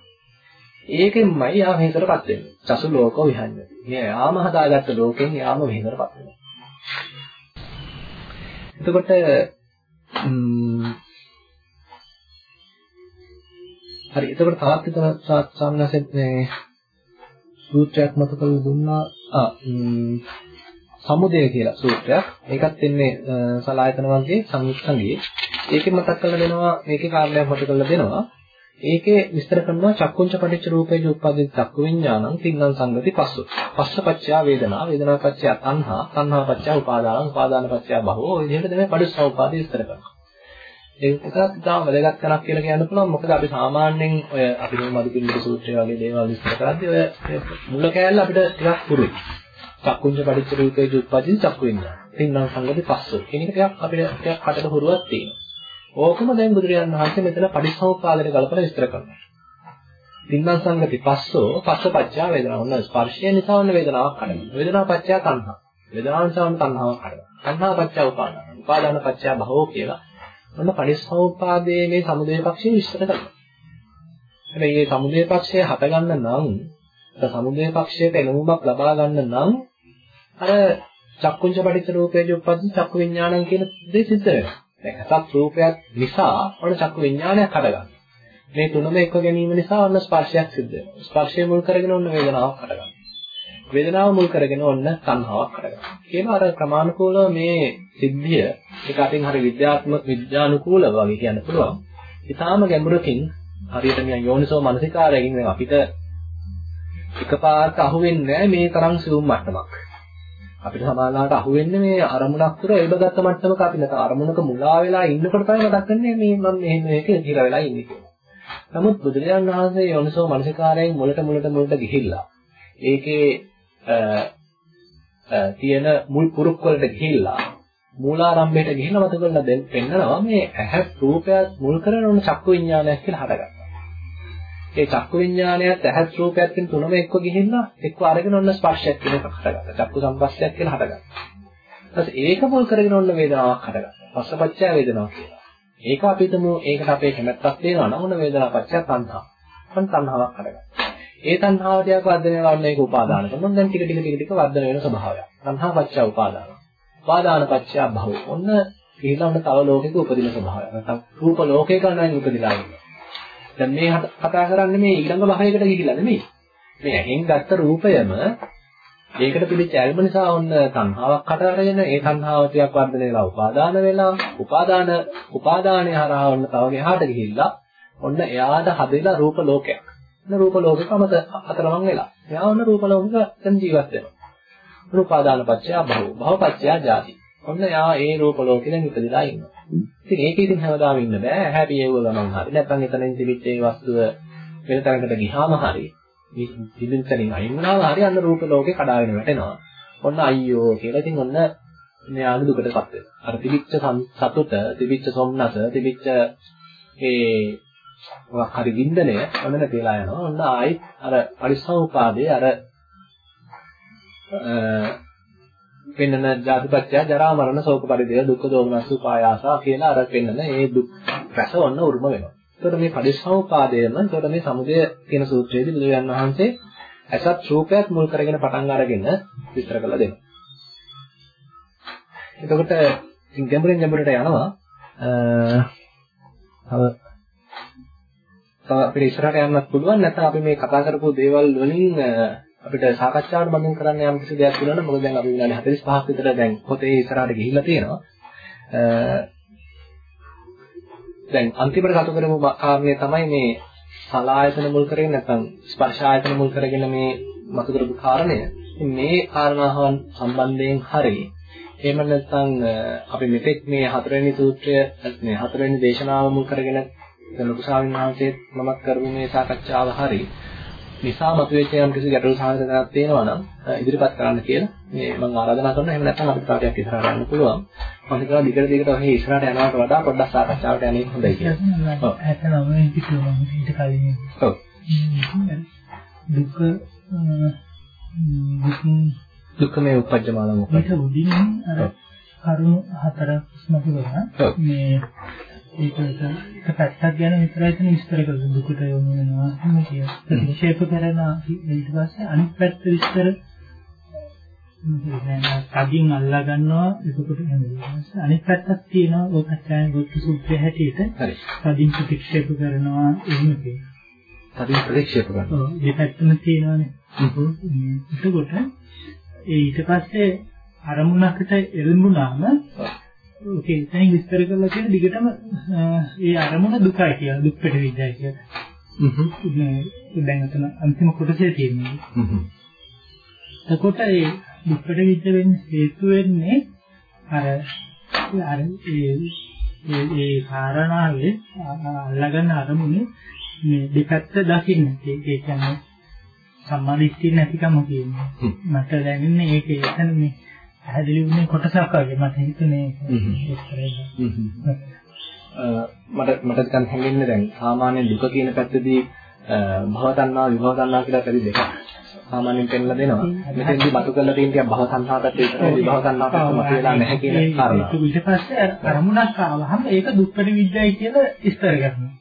ඒකෙන්මයි ආ මෙහෙතරපත් වෙන්නේ. චසු ලෝකෝ විහන්නේ. මේ ආම හදාගත්ත ලෝකෙන් යාම මෙහෙතරපත් වෙනවා. එතකොට හරි එතකොට තවත් විතර සාමනසෙත් මේ සූත්‍රයක් මත කරලා දුන්නා ආ සමුදය කියලා සූත්‍රයක්. ඒකත් එන්නේ සලායතන වර්ගයේ සංයුක්තංගයේ. ඒකෙන් මතක් කරලා දෙනවා මේකේ කාරණයක් මතක් කරලා දෙනවා. ඒකේ විස්තර කරනවා චක්කුංච පටිච්ච රූපේජ උප්පදිත චක්කු විඥානං තින්නම් සංගති පස්සු. පස්සපච්චය වේදනා වේදනාපච්චය තණ්හා තණ්හාපච්චය උපාදාන උපාදානපච්චය භවෝ ඔය විදිහට තමයි පටිච්චසමුපාදය විස්තර කරනවා. ඒක තාම වැදගත් කණක් කියලා කියන්න පුළුවන්. මොකද අපි සාමාන්‍යයෙන් ඔය අපි මේ මදුපිණ්ඩික සූත්‍රය වගේ දේවල් විස්තර කරද්දී ඔය මුල කෑල්ල අපිට ටිකක් පුරුයි. චක්කුංජ පටිච්ච රූපේ උත්පදින් චක්කු විඤ්ඤාණ. තින්නම් සංගති පස්සෝ. කියන එක ටිකක් අපිට ටිකක් කටට හුරුවක් තියෙනවා. ඕකම දැන් බුදුරජාණන් වහන්සේ මෙතන පටිච්චසමුප්පාදයට ගලපලා විස්තර කරනවා. තින්නම් සංගති පස්සෝ පස්සපච්චා වේදනා. ඔන්න ස්පර්ශය නිසා ඔන්න වේදනාවක් හටගන්නවා. වේදනාපච්චය තණ්හා. වේදනාව නිසා ඔන්න තණ්හාවක් හටගන්නවා. තණ්හාපච්චය උපාදාන. උපාදානපච්චය භවෝ කියලා. ඔන්න පටිච්චසමුප්පාදයේ මේ සමුදය පක්ෂය විස්තර කරනවා. හැබැයි මේ සමුදය පක්ෂය හටගන්න නම් සමුදය පක්ෂයට එළඹුමක් ලබා ගන්න නම් අර චක්කුංච පටිච්ච රූපේජ උප්පද්ද චක්කු විඥානං කියන දේ සිද්ධ වෙනවා. දැන් හසත් රූපයක් නිසා ඔන්න චක්කු විඥානයක් හටගන්නවා. මේ තුනම එක්ව ගැනීම නිසා ඔන්න ස්පර්ශයක් සිද්ධ වෙනවා. ස්පර්ශය මුල් කරගෙන ඔන්න වේදනාවක් හටගන්නවා. වේදනාව මුල් කරගෙන ඔන්න සංහාවක් හටගන්නවා. කියන අර ක්‍රමානුකූලව මේ සිද්ධිය ඒක අතින් හරි විද්‍යාත්මක විද්‍යානුකූලව වගේ කියන්න පුළුවන්. ඊටාම ගැඹුරකින් හරියට මේ යෝනිසෝ මනසිකාරයෙන් අපිට එකපාරට අහුවෙන්නේ නැහැ මේ තරම් සියුම් මට්ටමක්. අපිට සමානලාට අහුවෙන්නේ මේ අරමුණක් තුර එල්බගත් මට්ටමක අපි නැත අරමුණක මුලා වෙලා ඉන්නකොට තමයි මතක් වෙන්නේ මේ මම මෙහෙම මේක ඉතිර වෙලා ඉන්නේ කියලා. නමුත් බුදුරජාණන් වහන්සේ යෝනිසෝ මනසිකාරයෙන් මුලට මුලට මුලට ගිහිල්ලා ඒකේ තියෙන මුල් පුරුක් වලට ගිහිල්ලා මූලාරම්භයට ගිහිල්ලා මත කරලා දෙන්න පෙන්නනවා මේ ඇහැ රූපයක් මුල් කරගෙන උන චක්කු විඥානයක් කියලා හටගන්නවා. ඒ චක්කු විඥානයත් ඇහත් රූපයත් කියන තුනම එක්ක ගිහිල්ලා එක්ක අරගෙන ඔන්න ස්පර්ශයක් කියන එකක් හටගත්තා. චක්කු සම්පස්සයක් කියලා හටගත්තා. ඊට ඒක මුල් කරගෙන ඔන්න වේදනාවක් හටගත්තා. පස්සපච්චය වේදනාවක් කියලා. ඒක අපි හිතමු ඒකට අපේ කැමැත්තක් තියෙනවා නම් ඔන්න වේදනාපච්චය තණ්හා. ඔන්න තණ්හාවක් හටගත්තා. ඒ තණ්හාව ටිකක් වර්ධනය වෙනවා මේක උපාදාන කරනවා. දැන් ටික ටික ටික ටික වර්ධනය වෙන ස්වභාවයක්. තණ්හාපච්චය උපාදාන. උපාදානපච්චය භව. ඔන්න ගිහිල්ලා ඔන්න තව ලෝකයක උපදින ස්වභාවය. නැත්නම් රූප ලෝකයක නම් උපදිලා ඉන්නවා. දැන් මේ කතා කරන්නේ මේ ඊළඟ භවයකට ගිහිල්ලා නෙමෙයි. මේ ඇහෙන් ගත්ත රූපයම ඒකට පිළිච්ච ඇල්ම නිසා ඔන්න තණ්හාවක් කට අරගෙන ඒ තණ්හාව ටිකක් වර්ධනය වෙලා උපාදාන වෙලා උපාදාන උපාදානය හරහා ඔන්න තව එහාට ගිහිල්ලා ඔන්න එයාට හදෙලා රූප ලෝකයක්. ඔන්න රූප ලෝකෙකම අතරමං වෙලා. එයා ඔන්න රූප ලෝකෙක දැන් ජීවත් වෙනවා. රූපාදාන පත්‍ය භව භව පත්‍ය ජාති. ඔන්න එයා ඒ රූප ලෝකෙ දැන් ඉපදිලා ඉන්නවා. ඉතින් ඒකේ ඉතින් හැමදාම ඉන්න බෑ. හැපි ඒව ගමන් හරි. නැත්නම් එතනින් තිබිච්ච ඒ වස්තුව වෙන තැනකට ගියාම හරි. ඉදින් තනින් අයින් වුණාම හරි අන්න රූප ලෝකේ කඩාගෙන වැටෙනවා. ඔන්න අයියෝ කියලා ඉතින් ඔන්න මෙයාගේ දුකටපත් වෙනවා. අර තිබිච්ච සතුට, තිබිච්ච සොම්නස, තිබිච්ච ඒ මොකක් හරි වින්දනය ඔන්න නැතිලා යනවා. ඔන්න ආයිත් අර පරිසෝපාදේ අර පෙන්නන ජාතිපත්‍ය ජරා මරණ ශෝක පරිදේ දුක්ඛ දෝමනස් උපායාසා කියලා අර පෙන්නන ඒ දුක් රස ඔන්න උරුම වෙනවා. එතකොට මේ පරිසෝපාදයම එතකොට මේ සමුදය කියන සූත්‍රයේදී බුදුරජාන් වහන්සේ අසත් රූපයක් මුල් කරගෙන පටන් අරගෙන විස්තර කරලා දෙනවා. එතකොට ගැඹුරින් ගැඹුරට යනවා තව තව අපිට ඉස්සරහට යන්නත් පුළුවන් නැත්නම් අපි මේ කතා කරපු දේවල් වලින් අපිට සාකච්ඡාවට බඳින් කරන්න යම් කිසි දෙයක් තියෙනවා නම් මොකද දැන් අපි විනාඩි 45ක් විතර දැන් පොතේ ඉස්සරහට ගිහිල්ලා තියෙනවා. දැන් අන්තිමට කතා කරමු කාරණේ තමයි මේ සලායතන මුල් කරගෙන නැත්නම් ස්පර්ශ ආයතන මුල් කරගෙන මේ මතු කරපු කාරණය. මේ කාරණාවන් සම්බන්ධයෙන් හරියි එහෙම නැත්නම් අපි මෙතෙක් මේ හතරවෙනි සූත්‍රය මේ හතරවෙනි දේශනාව මුල් කරගෙන ලොකු ශාවින් වහන්සේත් මමත් කරමු මේ සාකච්ඡාව හරි නිසා මතුවෙච්ච යම් කිසි ගැටලු සාධකයක් තියෙනවා නම් ඉදිරිපත් කරන්න කියලා මේ මම ආරාධනා කරනවා එහෙම නැත්නම් අපිට තාටියක් ඉස්සරහට යන්න පුළුවන් මම හිතනවා දිගට දිගට ඔහේ ඉස්සරහට යනවට වඩා පොඩ්ඩක් සාකච්ඡාවට යන්නේ හොඳයි කියලා. ඔව්. ඇත්තම මේ කිව්වා මම ඊට කලින්. ඔව්. දුක දුක්ඛමේ උපජ්ජමාන මොකක්ද? මේක උඩින් අර කරුණු හතරක් කරා. මේ ඒක එක පැත්තක් ගැන විතරයි තන විස්තර කරලා දුකට යොමු වෙනවා එහෙම කිය. ප්‍රතික්ෂේප කරන ඊට පස්සේ අනිත් පැත්ත විස්තර කඩින් අල්ලා ගන්නවා එතකොට එහෙම අනිත් පැත්තක් තියෙනවා ඔය පැත්තෙන් ගොට්ටු සූත්‍රය හැටියට හරි. කඩින් ප්‍රතික්ෂේප කරනවා එහෙම කියනවා. කඩින් ප්‍රතික්ෂේප කරනවා. ඔව් මේ පැත්තම තියෙනවානේ. එතකොට ඒ ඊට පස්සේ අරමුණකට එල්ඹුණාම එතනින් විස්තර කරලා තියෙන දිගටම ඒ අරමුණ දුකයි කියලා දුක්කට විඳයි කියලා. හ්ම්. දැන් අතන අන්තිම කොටසේ තියෙන්නේ. හ්ම්. එතකොට ඒ දුක්කට විඳ වෙන්න හේතු වෙන්නේ අර අර ඒ ඒ කාරණාවේ අල්ලගන්න අරමුණේ මේ දෙපැත්ත දකින්න. ඒ කියන්නේ සම්මාදිට්ඨිය නැතිකම කියන්නේ. මට දැනෙන්නේ ඒක එතන මේ පැහැදිලි වුණේ කොටසක් වගේ මට හිතුනේ මට මට නිකන් හැඟෙන්නේ දැන් සාමාන්‍ය දුක කියන පැත්තදී භව තණ්හා විභව තණ්හා කියලා පැති දෙකක් සාමාන්‍යයෙන් පෙන්නලා දෙනවා. මෙතෙන්දී මතු කරලා තියෙන ටික භව තණ්හා පැත්තේ විතරයි විභව තණ්හා පැත්ත මතුවලා නැහැ කියන කාරණා. ඊට පස්සේ අරමුණක් ආවහම ඒක දුක්ඛට විඥයි කියලා ඉස්තර කරනවා.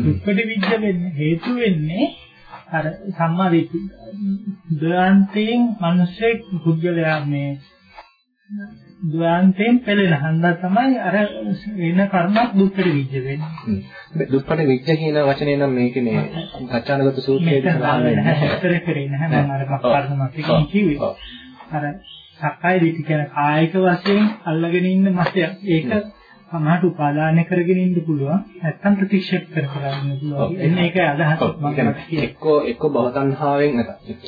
දුක්ඛට විඥ වෙන්නේ හේතු වෙන්නේ අර සම්මා දිට්ඨි ද්වාන්තයෙන් මිනිස්සේ පුද්ගලයා මේ ද්වාන්තයෙන් පෙළෙන හන්දා තමයි අර එන කර්මයක් දුක්ඛට විජ්ජ වෙන්නේ. දුක්ඛට විජ්ජ කියන වචනේ නම් මේකේ මේ සත්‍යානගත සූත්‍රයේ සඳහන් වෙන්නේ. හතර කරේ නැහැ මම අර කර්මයක් කිව්වේ. අර සක්කාය දිට්ඨිය කියන කායික වශයෙන් අල්ලගෙන ඉන්න මතය. ඒක සමහරට උපාදානය කරගෙන ඉන්න පුළුවන්. නැත්නම් ප්‍රතික්ෂේප කර කර ඉන්න පුළුවන්. එන්නේ ඒක අදහස මම එක්කෝ එක්කෝ භව තණ්හාවෙන්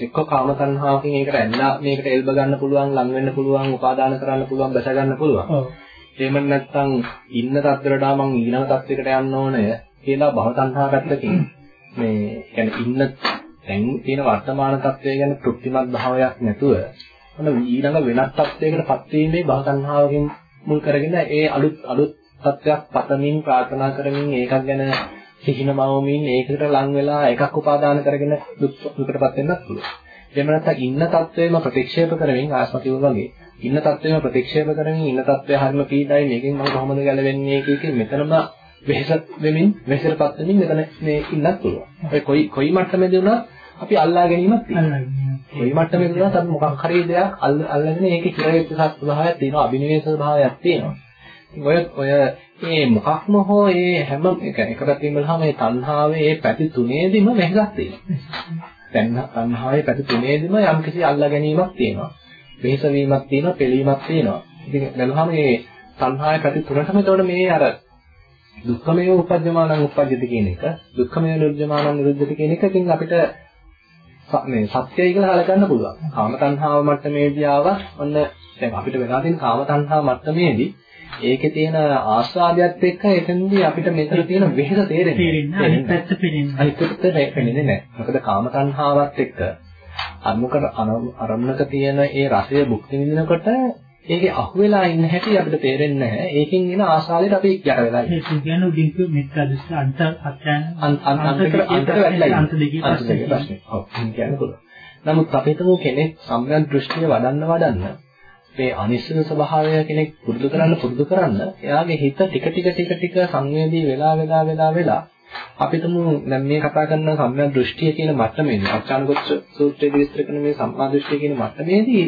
එක්කෝ කාම තණ්හාවකින් ඒකට ඇල්ලා මේකට එල්බ ගන්න පුළුවන් ලං වෙන්න පුළුවන් උපාදාන කරන්න පුළුවන් බැස ගන්න පුළුවන්. ඔව්. එහෙම නැත්නම් ඉන්න තත්ත්වයට මම ඊළඟ තත්ත්වයකට යන්න ඕනය කියලා භව තණ්හා පැත්තකින්. මේ කියන්නේ ඉන්න දැන් තියෙන වර්තමාන තත්ත්වය ගැන තෘප්තිමත් භාවයක් නැතුව මොන ඊළඟ වෙනත් තත්ත්වයකටපත් වීමේ භව තණ්හාවකින් මුල් කරගෙන ඒ අලුත් අලුත් තත්ත්වයක් පතමින් ප්‍රාර්ථනා කරමින් ඒකක් ගැන සිහිනමවමින් ඒකට ලං වෙලා එකක් උපාදාන කරගෙන දුකටපත් වෙන්නත් පුළුවන්. එහෙම නැත්නම් ඉන්න තත්ත්වෙම ප්‍රතික්ෂේප කරමින් ආස්මතිව වගේ ඉන්න තත්ත්වෙම ප්‍රතික්ෂේප කරමින් ඉන්න තත්ත්වය හරිම පීඩයි මේකෙන් මම කොහොමද ගැලවෙන්නේ කියකේ මෙතනම වෙහෙස වෙමින් වෙහෙසටපත් වෙමින් මෙතන මේ ඉන්නත් පුළුවන්. ඒ කොයි කොයි මට්ටමේදී වුණත් අපි අල්ලා ගැනීමක් තියෙනවා. කොයි මට්ටමේදී වුණත් අපි මොකක් හරි දෙයක් අල්ලගෙන ඒකේ හිර වෙච්ච ස්වභාවයක් තියෙනවා, අභිනිවේෂ ස්වභාවයක් තියෙනවා. ඔය ඔය මේ මොකක්ම හෝ මේ හැම එක එක පැත්තකින් බලහම මේ තණ්හාවේ මේ පැති තුනේදීම වෙහසක් තියෙනවා. දැන් තණ්හාවේ පැති තුනේදීම යම්කිසි අල්ලා ගැනීමක් තියෙනවා. වෙහස වීමක් තියෙනවා, පිළීමක් තියෙනවා. ඉතින් බලහම මේ තණ්හාවේ පැති තුනටම එතකොට මේ අර දුක්ඛමය උපජ්ජමානං උපජ්ජති කියන එක, දුක්ඛමය නිරුද්ධමානං නිරුද්ධති කියන එක ඉතින් අපිට මේ සත්‍යයි කියලා හලගන්න පුළුවන්. කාම තණ්හාව මට්ටමේදී ආවා ඔන්න දැන් අපිට වෙලා තියෙන කාම තණ්හා මට්ටමේදී ඒකේ තියෙන ආස්වාදයත් එක්ක එතනදී අපිට මෙතන තියෙන වෙහෙස තේරෙන්නේ නැහැ. පැත්ත පේන්නේ අනිත් පැත්ත පේන්නේ නැහැ. මොකද කාම තණ්හාවත් එක්ක අනුකට අරමුණක තියෙන ඒ රසය භුක්ති විඳිනකොට ඒකේ අහුවෙලා ඉන්න හැටි අපිට තේරෙන්නේ නැහැ. ඒකෙන් එන ආශාවෙට අපි යට වෙලා ඉන්නේ. ඒක කියන්නේ උඩින් කිව්ව මෙත්තා දෘෂ්ටි අන්ත අන්තර වැටලා අන්ත දෙකේ ප්‍රශ්නේ. ඔව් කියන්න පුළුවන්. නමුත් අපි හිතමු කෙනෙක් සම්‍යක් දෘෂ්ටිය වඩන්න වඩන්න මේ අනිශ්චිත ස්වභාවය කෙනෙක් පුරුදු කරන්න පුරුදු කරන්න එයාගේ හිත ටික ටික ටික ටික සංවේදී වෙලා වෙලා වෙලා වෙලා අපිටම දැන් මේ කතා කරන සම්‍යක් දෘෂ්ටිය කියන මට්ටමේදී අච්චානුගත සූත්‍රයේදී විස්තර කරන මේ සම්මා දෘෂ්ටිය කියන මට්ටමේදී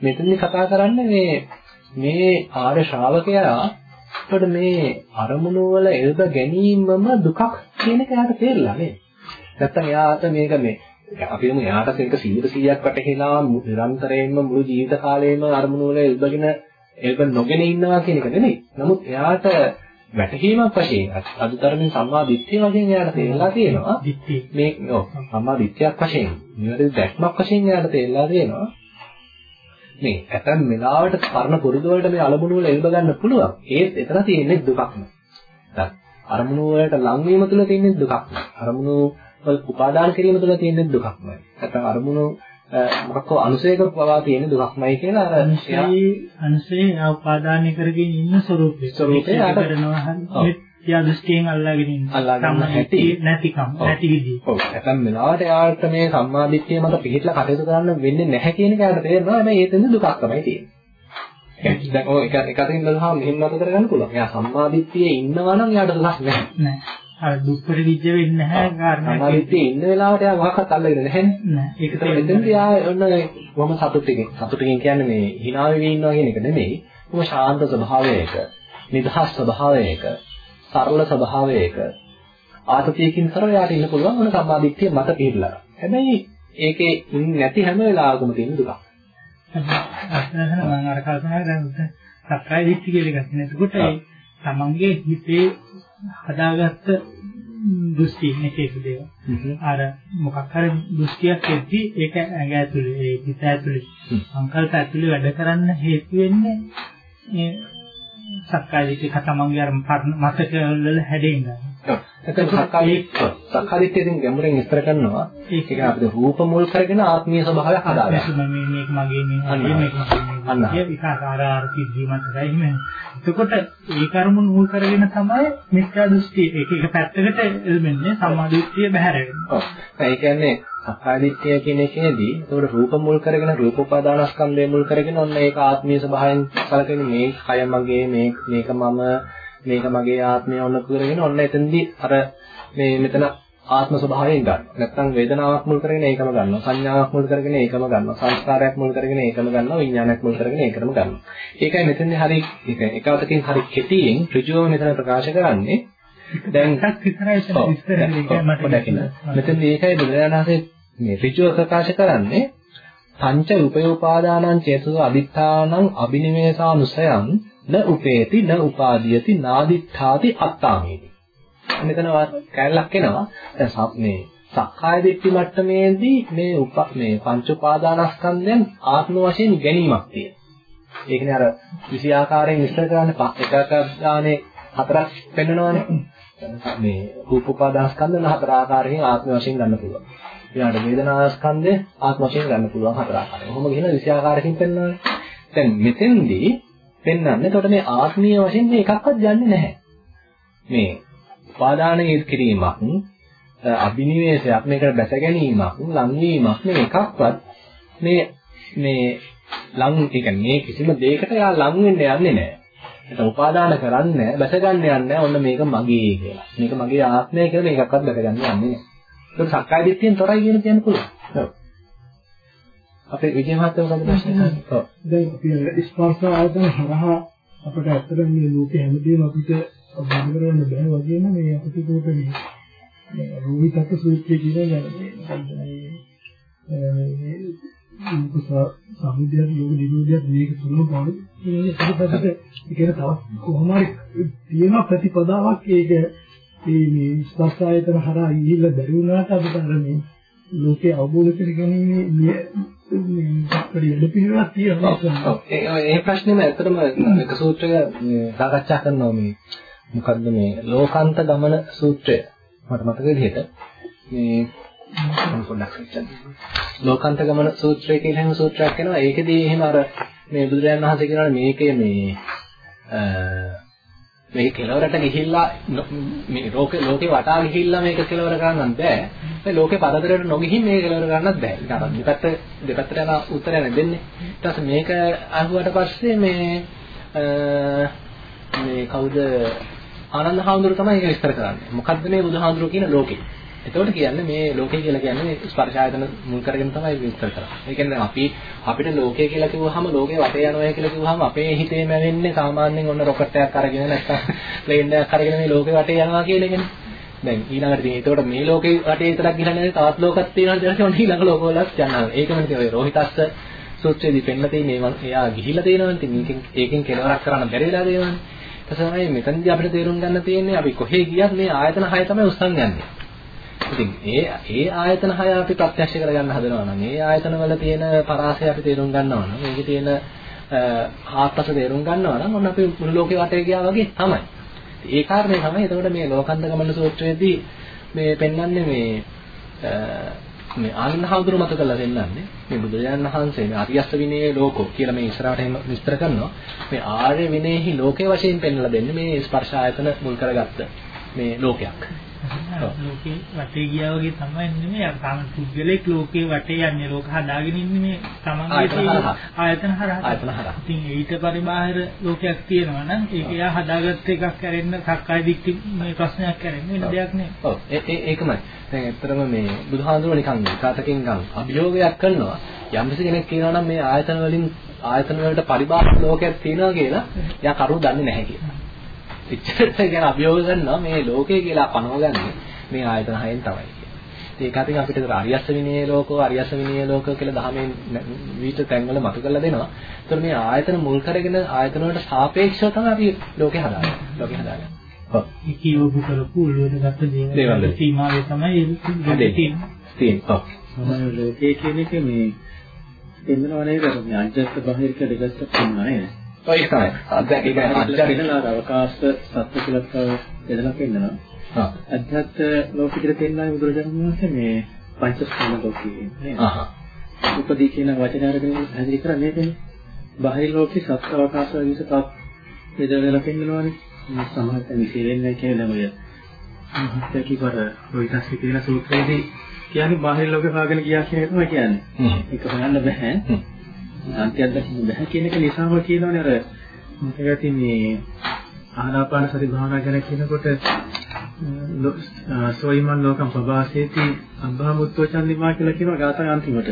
මෙතනදී කතා කරන්නේ මේ මේ ආර්ය ශ්‍රාවකයා අපිට මේ අරමුණු වල එල්බ ගැනීමම දුකක් කියන එක යාට තේරෙලා නේද නැත්තම් එයාට මේක මේ අපි හිතමු එයාට ඒක 100%ක් වැටහිලා නිරන්තරයෙන්ම මුළු ජීවිත කාලයේම අරමුණු වල එල්බගෙන එල්බ නොගෙන ඉන්නවා කියන එක නෙමෙයි. නමුත් එයාට වැටහීමක් වශයෙන් අදුතරමින් සම්මා දිට්ඨිය වශයෙන් එයාට තේරලා තියෙනවා. මේ ඔව් සම්මා දිට්ඨියක් වශයෙන් නිවැරදි දැක්මක් වශයෙන් එයාට තේරලා තියෙනවා. මේ ඇතම් වෙලාවට පරණ පුරුදු වලට මේ අලමුණු වල එල්බ ගන්න පුළුවන්. ඒත් එතන තියෙන්නේ දුකක්ම. අරමුණු වලට ලංවීම තුළ තියෙන්නේ දුකක්. අරමුණු උපාදාන කිරීම තුළ තියෙන දුකක්මයි. නැත්නම් අරමුණු මොකක්ද අනුසයක පවා තියෙන දුකක්මයි කියලා අර අනුසය උපාදානය කරගෙන ඉන්න ස්වરૂපේ. ස්වરૂපේ කරනවා ත්‍යා දෘෂ්ටියෙන් අල්ලාගෙන ඉන්න. අල්ලාගෙන නැති නැතිකම් නැති විදිහ. ඔව්. නැත්නම් වෙලාවට යාට මේ සම්මාදිට්ඨිය මත පිළිట్లా කටයුතු කරන්න වෙන්නේ නැහැ කියන එක යාට තේරෙනවා. හැබැයි ඒ තෙන්ද දුකක් තමයි තියෙන්නේ. දැන් ඔය එක එක අතකින් බලහම මෙහෙම මත කරගන්න පුළුවන්. එයා සම්මාදිට්ඨියේ ඉන්නවා නම් එයාට දුකක් නැහැ. නැහැ. අර දුක්පර විජ්ජ වෙන්නේ නැහැ කාරණා. සමාධිත්තේ ඉන්න වෙලාවට එයා මොකක්වත් අල්ලගෙන නැහැනේ. නෑ. ඒක තමයි එතනදී එයා ඔන්න කොහොම සතුටින් සතුටින් කියන්නේ මේ hina වෙවි ඉන්නවා කියන එක නෙමෙයි. කොහොම ශාන්ත ස්වභාවයක, නිදහස් ස්වභාවයක, සරල ස්වභාවයක ආතතියකින් කරව යාට ඉන්න පුළුවන් ඔන්න සම්මාදිට්ඨිය මත පිළිලා. හැබැයි ඒකේ නැති හැම වෙලාවකම තියෙන දුක. මම අර කල්පනා කරා දැන් සක්කාය දිට්ඨිය කියලා එකක් නේ. එතකොට තමන්ගේ හිතේ හදාගත්ත දෘෂ්ටි මේකේ දේව. අර මොකක් හරි දෘෂ්ටියක් එද්දි ඒක ඇඟ ඇතුලේ ඒ හිත ඇතුලේ සංකල්ප ඇතුලේ වැඩ කරන්න හේතු වෙන්නේ සක්කාය දිට්ඨිය තමන්ගේ අර මතක වල හැදෙන්න. එතකොට සක්කාය සක්කාදිට්ඨියෙන් ගැඹුරින් විස්තර කරනවා. ඒක අපිට රූප මුල් කරගෙන ආත්මීය ස්වභාවයක් හදාගන්නවා මේක මගේ මේ මේක මගේ මේ විකාර ආර සිද්ධිමත් කරයි එතකොට ඒ කර්ම මුල් කරගෙන තමයි මිත්‍යා දෘෂ්ටි. ඒක එක පැත්තකට එල්මෙන්නේ සම්මා දෘෂ්ටිය බැහැර වෙනවා. ඔව්. ඒ කියන්නේ සක්කාය දිට්ඨිය කියන එකේදී ඒකට රූප මුල් කරගෙන රූප උපාදානස්කන්ධය මුල් කරගෙන ඔන්න ඒක ආත්මීය ස්වභාවයෙන් සැලකෙන මේ කය මගේ මේ මේක මම මේක මගේ ආත්මය ඔන්න කරගෙන ඔන්න එතනදී අර මේ මෙතන ආත්ම ස්වභාවයෙන් ගන්න. නැත්නම් වේදනාවක් මුල් කරගෙන ඒකම ගන්නවා. සංඥාවක් මුල් කරගෙන ඒකම ගන්නවා. සංස්කාරයක් මුල් කරගෙන ඒකම ගන්නවා. විඥානයක් මුල් කරගෙන ඒකම ගන්නවා. ඒකයි මෙතනදී හරි එක එකවතකින් හරි කෙටියෙන් ඍජුවම මෙතන ප්‍රකාශ කරන්නේ. දැන් විතරයි මට මෙතනදී ඒකයි බුදුරජාණන් වහන්සේ මේ ඍජුව ප්‍රකාශ කරන්නේ පංච උපයෝපාදානං චේතසෝ අදිත්තානං අබිනිවේසානුසයං න උපේති න උපාදීයති නාදිත්තාති අත්තාමේති. මෙතන කැලලක් එනවා. දැන් මේ සක්කාය දිට්ඨි මට්ටමේදී මේ උප මේ පංච උපාදානස්කන්ධයන් ආත්ම වශයෙන් ගැනීමක් තියෙනවා. ඒ කියන්නේ අර විෂය ආකාරයෙන් විස්තර කරන්න එක එක ගානේ හතරක් පෙන්නනවානේ. මේ රූප උපාදානස්කන්ධ හතර ආකාරයෙන් ආත්ම වශයෙන් ගන්න පුළුවන්. ඊළඟට වේදනාස්කන්ධය ආත්ම වශයෙන් ගන්න පුළුවන් හතර ආකාරයෙන්. කොහොම ගිහින විෂය ආකාරකින් පෙන්නනවානේ. දැන් මෙතෙන්දී පෙන්වන්නේ. එතකොට මේ ආත්මීය වශයෙන් මේ එකක්වත් යන්නේ නැහැ. මේ උපාදානයේ කිරීමක් අභිනිවේෂයක් මේකට බැස ගැනීමක් ලංවීමක් මේ එකක්වත් මේ මේ ලං කියන්නේ මේ කිසිම දෙයකට යා ලං වෙන්න යන්නේ නැහැ. ඒක උපාදාන කරන්නේ බැස ගන්න යන්නේ ඔන්න මේක මගේ කියලා. මේක මගේ ආත්මය කියලා මේකක්වත් බැස ගන්න යන්නේ නැහැ. ඒක සක්කාය දිට්ඨියෙන් තොරයි කියන කියන්න පුළුවන්. ඔව්. අපේ විජය මහත්තයා මොකද ප්‍රශ්නේ අහන්නේ? ඔව්. දැන් අපි ස්පර්ශ ආයතන හරහා අපිට ඇත්තටම මේ ලෝකේ හැමදේම අපිට බඳ කරන්න බෑ වගේම මේ අපිට උකට මේ රෝහිතක සූත්‍රය කියන සමුදයක් යෝග නිරෝධයක් මේක තුන බව මේ පිටපතට කියන තව කොහොම හරි තියෙන ප්‍රතිපදාවක් ඒක මේ මේ ස්පර්ශ ආයතන හරහා ගිහිල්ලා බැරි වුණාට අපිට අර මේ ලෝකේ අවබෝධ කරගැනීමේ මේ වැඩ පිළිවෙලක් තියෙනවා. ඒ ප්‍රශ්නේම ඇත්තටම එක සූත්‍රයක සාකච්ඡා කරනවා මේ මොකද්ද මේ ලෝකාන්ත ගමන සූත්‍රය. මට මතක විදිහට මේ පොඩ්ඩක් හිතන්න. ලෝකාන්ත ගමන සූත්‍රය කියලා එහෙම සූත්‍රයක් වෙනවා. ඒකෙදී එහෙම අර මේ බුදුරජාණන් වහන්සේ කියනවා මේකේ මේ මේ කෙලවරට ගිහිල්ලා මේ ලෝකේ ලෝකේ වටා ගිහිල්ලා මේක කෙලවර කරන්න බෑ. මේ ලෝකේ පරතරයට නොගිහින් මේක කෙලවර කරන්නත් බෑ. ඊට අර දෙපැත්ත දෙපැත්තට යන උත්තරය නෙදෙන්නේ. ඊට පස්සේ මේක අහුවට පස්සේ මේ මේ කවුද ආනන්ද හාමුදුරුවෝ තමයි ඒක විස්තර කරන්නේ. මොකද්ද මේ බුදුහාමුදුරුවෝ කියන ලෝකේ? එතකොට කියන්නේ මේ ලෝකය කියලා කියන්නේ ස්පර්ශ ආයතන මුල් කරගෙන තමයි විස්තර කරන්නේ. ඒ කියන්නේ අපි අපිට ලෝකය කියලා කිව්වහම ලෝකේ වටේ යනවා කියලා කිව්වහම අපේ හිතේම වෙන්නේ සාමාන්‍යයෙන් ඔන්න රොකට් එකක් අරගෙන නැත්නම් ප්ලේන් එකක් අරගෙන මේ ලෝකේ වටේ යනවා කියන එකනේ. දැන් ඊළඟට ඉතින් ඒතකොට මේ ලෝකේ වටේ විතරක් ගිහලා නැහැ තවත් ලෝකයක් තියෙනවා කියලා කියන්නේ ඊළඟ ලෝකවලත් යනවා. ඒකම ඉතින් ඔය රෝහිතස්ස සූත්‍රයේදී පෙන්නලා තියෙන්නේ මේ එයා ගිහිලා තියෙනවනේ. ඉතින් මේකෙන් ඒකෙන් කෙලවරක් කරන්න බැරි වෙලා තියෙනවනේ. ඊට පස්සේ මෙතනදී අපිට තේරුම් ගන්න තියෙන්නේ අපි කොහේ ගියත් මේ ආයතන හය තමයි උස්සන් යන්නේ. ඉතින් ඒ ඒ ආයතන හය අපි ප්‍රත්‍යක්ෂ කරගන්න හදනවා නම් ඒ ආයතන වල තියෙන පරාසය අපි තේරුම් ගන්නවා නම් ඒකේ තියෙන ආත්පස තේරුම් ගන්නවා නම් ඔන්න අපි මුළු ලෝකේ වටේ ගියා වගේ තමයි. ඒ කාරණේ තමයි එතකොට මේ ලෝකන්ද ගමන සූත්‍රයේදී මේ පෙන්වන්නේ මේ මේ ආනන්දහඳුරු මත කරලා දෙන්නන්නේ මේ බුදුරජාණන් වහන්සේ මේ අරියස්ස විනයේ ලෝකෝ කියලා මේ ඉස්සරහට එහෙම විස්තර කරනවා මේ ආර්ය විනයෙහි ලෝකේ වශයෙන් පෙන්වලා දෙන්නේ මේ ස්පර්ශ ආයතන මුල් කරගත්ත මේ ලෝකයක්. ලෝකේ වටේ ගියා වගේ තමයි නෙමෙයි. අර තාම පුද්ගලෙක් ලෝකේ වටේ යන්නේ ලෝක හදාගෙන ඉන්නේ මේ තමන්ගේ ආයතන හරහා. ආයතන හරහා. ඉතින් ඊට පරිබාහිර ලෝකයක් තියෙනවා නම් ඒක එයා හදාගත්ත එකක් කරෙන්න සක්කාය දික්ටි මේ ප්‍රශ්නයක් කරෙන්න වෙන දෙයක් නෙවෙයි ඔව්. ඒකමයි. දැන් ඇත්තටම මේ බුදුහාඳුර නිකන් විකාතකින් ගම් අභියෝගයක් කරනවා. යම් කෙනෙක් කියනවා නම් මේ ආයතන වලින් ආයතන වලට පරිබාහිර ලෝකයක් තියෙනවා කියලා එයා කරුණු දන්නේ නැහැ කියලා එච්චරට කියන අභියෝග කරනවා මේ ලෝකය කියලා පනවගන්නේ මේ ආයතන හයෙන් තමයි කියන්නේ. ඒක අතින් අපිට අරියස්ස විනය ලෝකෝ අරියස්ස විනය ලෝකෝ කියලා දහමෙන් විවිධ තැන්වල මතු කරලා දෙනවා. ඒතර මේ ආයතන මුල් කරගෙන ආයතන වලට සාපේක්ෂව තමයි අපි ලෝකේ හදාගන්නේ. ලෝකේ හදාගන්නේ. ඔව්. කියවපු කරපු ඔළුවට ගත්ත දේවල් සීමාවේ තමයි තියෙන්නේ. තියෙන්නේ. ඔව්. සමහර ලෝකයේ කියන එක මේ එන්නව නේද? මේ අජ්ජත් බාහිරක දෙකක් තියෙනවා නේද? ඔය තමයි. අධ්‍යාත්මික අධ්‍යාත්මික අවකාශ සත්‍ය කියලා බෙදලා පෙන්නනවා. ආ. අධ්‍යාත්ම ලෝකෙට පෙන්නන්නේ බුදුරජාණන් වහන්සේ මේ පංචස්කන්ධ ලෝකයේ නේද? ආහ්. උපදී කියන වචන අරගෙන පැහැදිලි කරන්නේ නේද? බාහිර ලෝකේ සත්‍ය අවකාශ වගේ සත්‍ය බෙදලා පෙන්නනවානේ. මේ සමහරට විශේෂයෙන් කියන්නේ ඔය මහත්කීකර රොයිතස් කියන සූත්‍රයේදී කියන්නේ බාහිර ලෝකේ හොයාගෙන ගියා කියන එක තමයි කියන්නේ. ඒක හොයන්න බෑ. අන්තියක් දකින්න බෑ කියන එක නිසාම කියනවනේ අර මොකද මේ ආනාපාන සති භාවනා ගැන කියනකොට සෝයිමන් ලෝකම් ප්‍රවාසේති අබ්බාමුත්තෝ චන්දිමා කියලා කියනවා ගාතන අන්තිමට.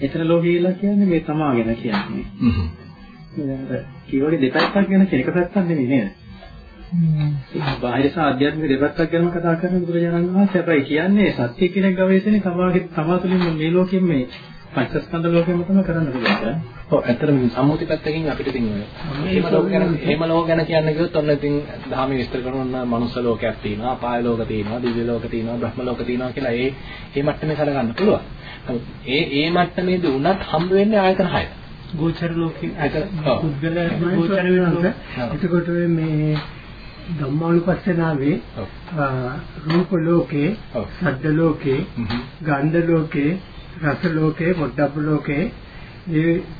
එතන ලෝකේ කියලා කියන්නේ මේ තමා ගැන කියන්නේ. හ්ම්. කීවගේ දෙපැත්තක් ගැන කියන එක පැත්තක් නෙමෙයි නේද? බාහිර සහ ආධ්‍යාත්මික දෙපැත්තක් ගැනම කතා කරන බුදුරජාණන් වහන්සේ අපයි කියන්නේ සත්‍ය කියන ගවේෂණය තමාගේ තමා තුළින් මේ ලෝකෙම මේ පංචස්කන්ධ ලෝකෙම තමයි කරන්න පුළුවන්. ඔව් ඇත්තටම සම්මුති පැත්තකින් අපිට ඉතින් එහෙම ලෝක ගැන එහෙම ලෝක ගැන කියන්න ගියොත් ඔන්න ඉතින් ධාමයේ විස්තර කරනවා මනුස්ස ලෝකයක් තියෙනවා, අපාය ලෝක තියෙනවා, දිව්‍ය ලෝක තියෙනවා, බ්‍රහ්ම ලෝක තියෙනවා කියලා ඒ ඒ මට්ටමේ සැලකන්න පුළුවන්. ඒ ඒ මට්ටමේදී උනත් හම්බ වෙන්නේ ආයතන 6. ගෝචර ලෝකේ පුද්ගල ගෝචර වෙනවා. එතකොට මේ ධම්මානුපස්සනාවේ රූප ලෝකේ, ශබ්ද ලෝකේ, ගන්ධ ලෝකේ, රස ලෝකේ, පොට්ටබ්බ ලෝකේ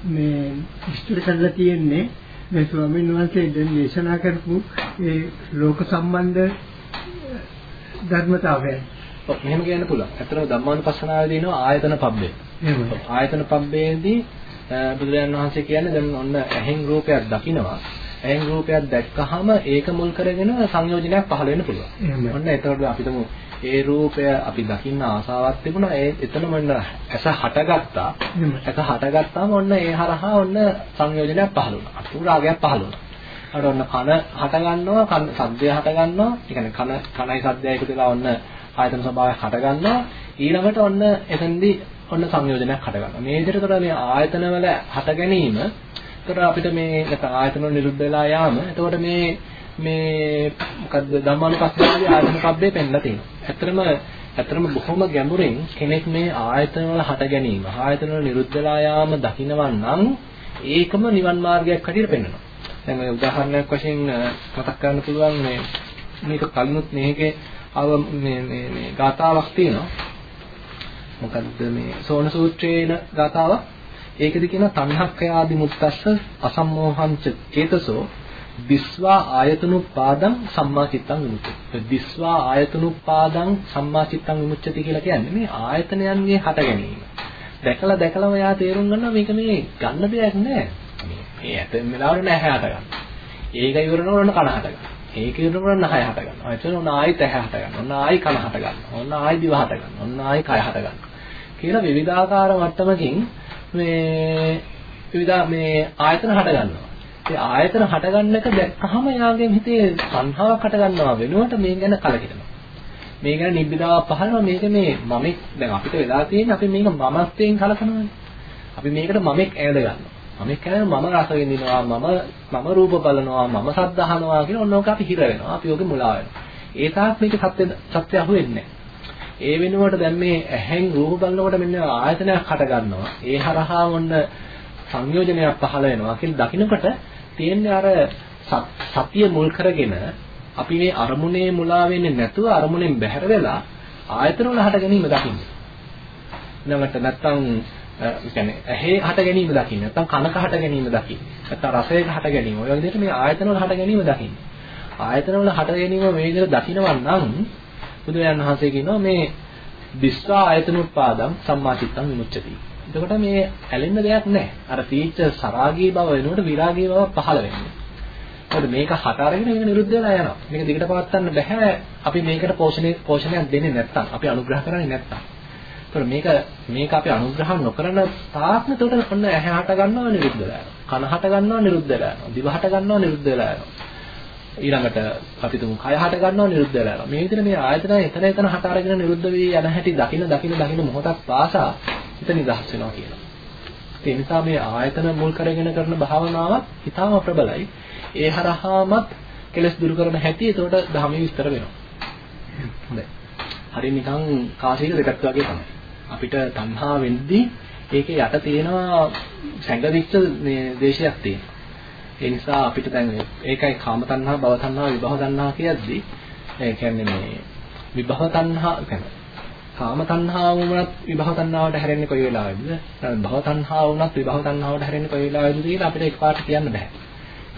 මේ විස්තර කරලා තියෙන්නේ මේ ස්වාමීන් වහන්සේ දැන් දේශනා කරපු ඒ ලෝක සම්බන්ධ ධර්මතාවය. ඔව් මෙහෙම කියන්න පුළුවන්. ඇත්තටම ධම්මානුපස්සනාවේදී ඉනවා ආයතන පබ්බේ. ආයතන පබ්බේදී බුදුරජාණන් වහන්සේ කියන්නේ දැන් ඔන්න ඇහෙන් රූපයක් දකිනවා. ඇහෙන් රූපයක් දැක්කහම ඒක මුල් කරගෙන සංයෝජනයක් පහළ වෙන්න පුළුවන්. ඔන්න එතකොට අපිටම ඒ රූපය අපි දකින්න ආසාවක් තිබුණා. ඒ එතනම ඔන්න ඇස හටගත්තා. ඇස හටගත්තාම ඔන්න ඒ හරහා ඔන්න සංයෝජනයක් පහළ වුණා. අතුරාගයක් පහළ වුණා. අර ඔන්න කන හට ගන්නවා කන සද්දය හට ගන්නවා ඒ කියන්නේ කන කනයි සද්දයයි එකතු වෙලා ඔන්න ආයතන ස්වභාවය හට ගන්නවා ඊළඟට ඔන්න එතෙන්දී ඔන්න සංයෝජනයක් හට ගන්නවා මේ විදිහට මේ ආයතන වල හට ගැනීම එතකොට අපිට මේ ආයතන වල නිරුද්ධ වෙලා යාම එතකොට මේ මේ මොකද්ද? ධම්මානුපස්සනාවේ ආයතන කබ්බේ පෙන්නලා තියෙනවා. ඇත්තටම ඇත්තටම බොහොම ගැඹුරින් කෙනෙක් මේ ආයතන වල හට ගැනීම, ආයතන වල නිරුද්ධ වෙලා යාම දකිනවා නම් ඒකම නිවන් මාර්ගයක් හැටියට පෙන්වනවා. දැන් මේ උදාහරණයක් වශයෙන් මතක් කරන්න පුළුවන් මේ මේක කලිනුත් මේකේ අව මේ මේ මේ ගාතාවක් තියෙනවා. මොකද්ද මේ සෝන සූත්‍රයේන ගාතාවක්. ඒකෙදි කියන තණ්හක්ඛයාදි මුත්තස්ස අසම්මෝහංච චේතසෝ දිස්වා ආයතනුපාදං සම්මා චිත්තං විමුක්ති. දිස්වා ආයතනුපාදං සම්මා චිත්තං විමුක්ති කියලා කියන්නේ මේ ආයතනයන්ගේ හට ගැනීම. දැකලා දැකලාම එයා තේරුම් ගන්නවා මේක මේ ගන්න දෙයක් නෑ. මේ ඇත මෙලාවට නැහැ හට ගන්න. ඒක ඉවරනකොට ඔන්න කන හට ගන්න. ඒක ඉවරනකොට ඔන්න හය හට ගන්නවා. එතන ඔන්න ආයි තහ හට ගන්නවා. ඔන්න ආයි කන හට ගන්නවා. ඔන්න ආයි දිව හට ගන්නවා. ඔන්න ආයි කය හට ගන්නවා. කියලා විවිධාකාර මට්ටමකින් මේ විවිධ මේ ආයතන හට ගන්නවා. ඒ ආයතන හටගන්න එක දැක්කහම යාගේ හිතේ සංහාවක් හටගන්නවා වෙනුවට මේ ගැන කලකිරෙනවා. මේ ගැන නිබ්බිදාවක් පහළනවා මේක මේ මමෙක් දැන් අපිට වෙලා තියෙන්නේ අපි මේක මමත්වයෙන් කලකනවානේ. අපි මේකට මමෙක් ඇඳ ගන්නවා. මමෙක් කියන්නේ මම රස විඳිනවා මම මම රූප බලනවා මම ශබ්ද අහනවා කියන ඕනෝක අපි හිර වෙනවා. අපි ඔගේ මුලා වෙනවා. ඒ තාක් මේක සත්‍ය සත්‍ය අහුවෙන්නේ ඒ වෙනුවට දැන් මේ ඇහෙන් රූප බලනකොට මෙන්න ආයතනයක් හට ගන්නවා. ඒ හරහා මොන්න සංයෝජනයක් පහළ වෙනවා කියලා දකිනකොට තියෙන්නේ අර සතිය මුල් කරගෙන අපි මේ අරමුණේ මුලා වෙන්නේ නැතුව අරමුණෙන් බැහැර වෙලා ආයතන වල හට ගැනීම දකින්න. ඊළඟට නැත්තම් කියන්නේ ඇහි හට ගැනීම දකින්න. නැත්තම් කනක හට ගැනීම දකින්න. නැත්තම් රසයක හට ගැනීම. ඔය විදිහට මේ ආයතන වල හට ගැනීම දකින්න. ආයතන වල හට ගැනීම මේ විදිහට දකිනවා නම් බුදුරජාණන් වහන්සේ කියනවා මේ දිස්වා ආයතනෝත්පාදං සම්මාචිත්තං විමුච්ඡති. එතකොට මේ ඇලෙන්න දෙයක් නැහැ. අර තීච්ඡ සරාගී බව වෙනකොට විරාගී බව පහළ වෙන්නේ. මොකද මේක හට අරගෙන මේක නිරුද්ධ වෙලා යනවා. මේක දිගට පවත්වන්න බෑ. අපි මේකට පෝෂණය පෝෂණයක් දෙන්නේ නැත්තම්, අපි අනුග්‍රහ කරන්නේ නැත්තම්. ඒතකොට මේක මේක අපි අනුග්‍රහ නොකරන තාක්ම එතකොට ඔන්න ඇහැ හට ගන්නව නිරුද්ධ වෙලා යනවා. කන හට ගන්නව නිරුද්ධ වෙලා යනවා. දිව හට ගන්නව නිරුද්ධ වෙලා යනවා. ඊළඟට අපි තුමු කය හට ගන්නව නිරුද්ධ වෙලා යනවා. මේ විදිහට මේ ආයතන එතන එතන හට අරගෙන නිරුද්ධ වී යන හැටි දකින දකින දකින මොහොතක් පාසා හිත නිදහස් වෙනවා කියනවා. ඒ නිසා මේ ආයතන මුල් කරගෙන කරන භාවනාවත් ඊටාම ප්‍රබලයි. ඒ හරහාමත් කෙලස් දුරු කරන හැටි ඒකට ධර්මයේ විස්තර වෙනවා. හොඳයි. හරි නිකන් කාසියක දෙකක් වගේ තමයි. අපිට තණ්හා වෙද්දී ඒකේ යට තියෙනවා සැඟවිච්ච මේ දේශයක් තියෙනවා. ඒ නිසා අපිට දැන් ඒකයි කාම තණ්හා, භව තණ්හා, විභව තණ්හා කියද්දී ඒ කියන්නේ මේ විභව තණ්හා කියන්නේ කාම තණ්හාව වුණත් විභව තණ්හාවට හැරෙන්නේ කොයි වෙලාවෙද? භව තණ්හාව වුණත් විභව තණ්හාවට හැරෙන්නේ කොයි වෙලාවෙද කියලා අපිට එකපාරට කියන්න බෑ.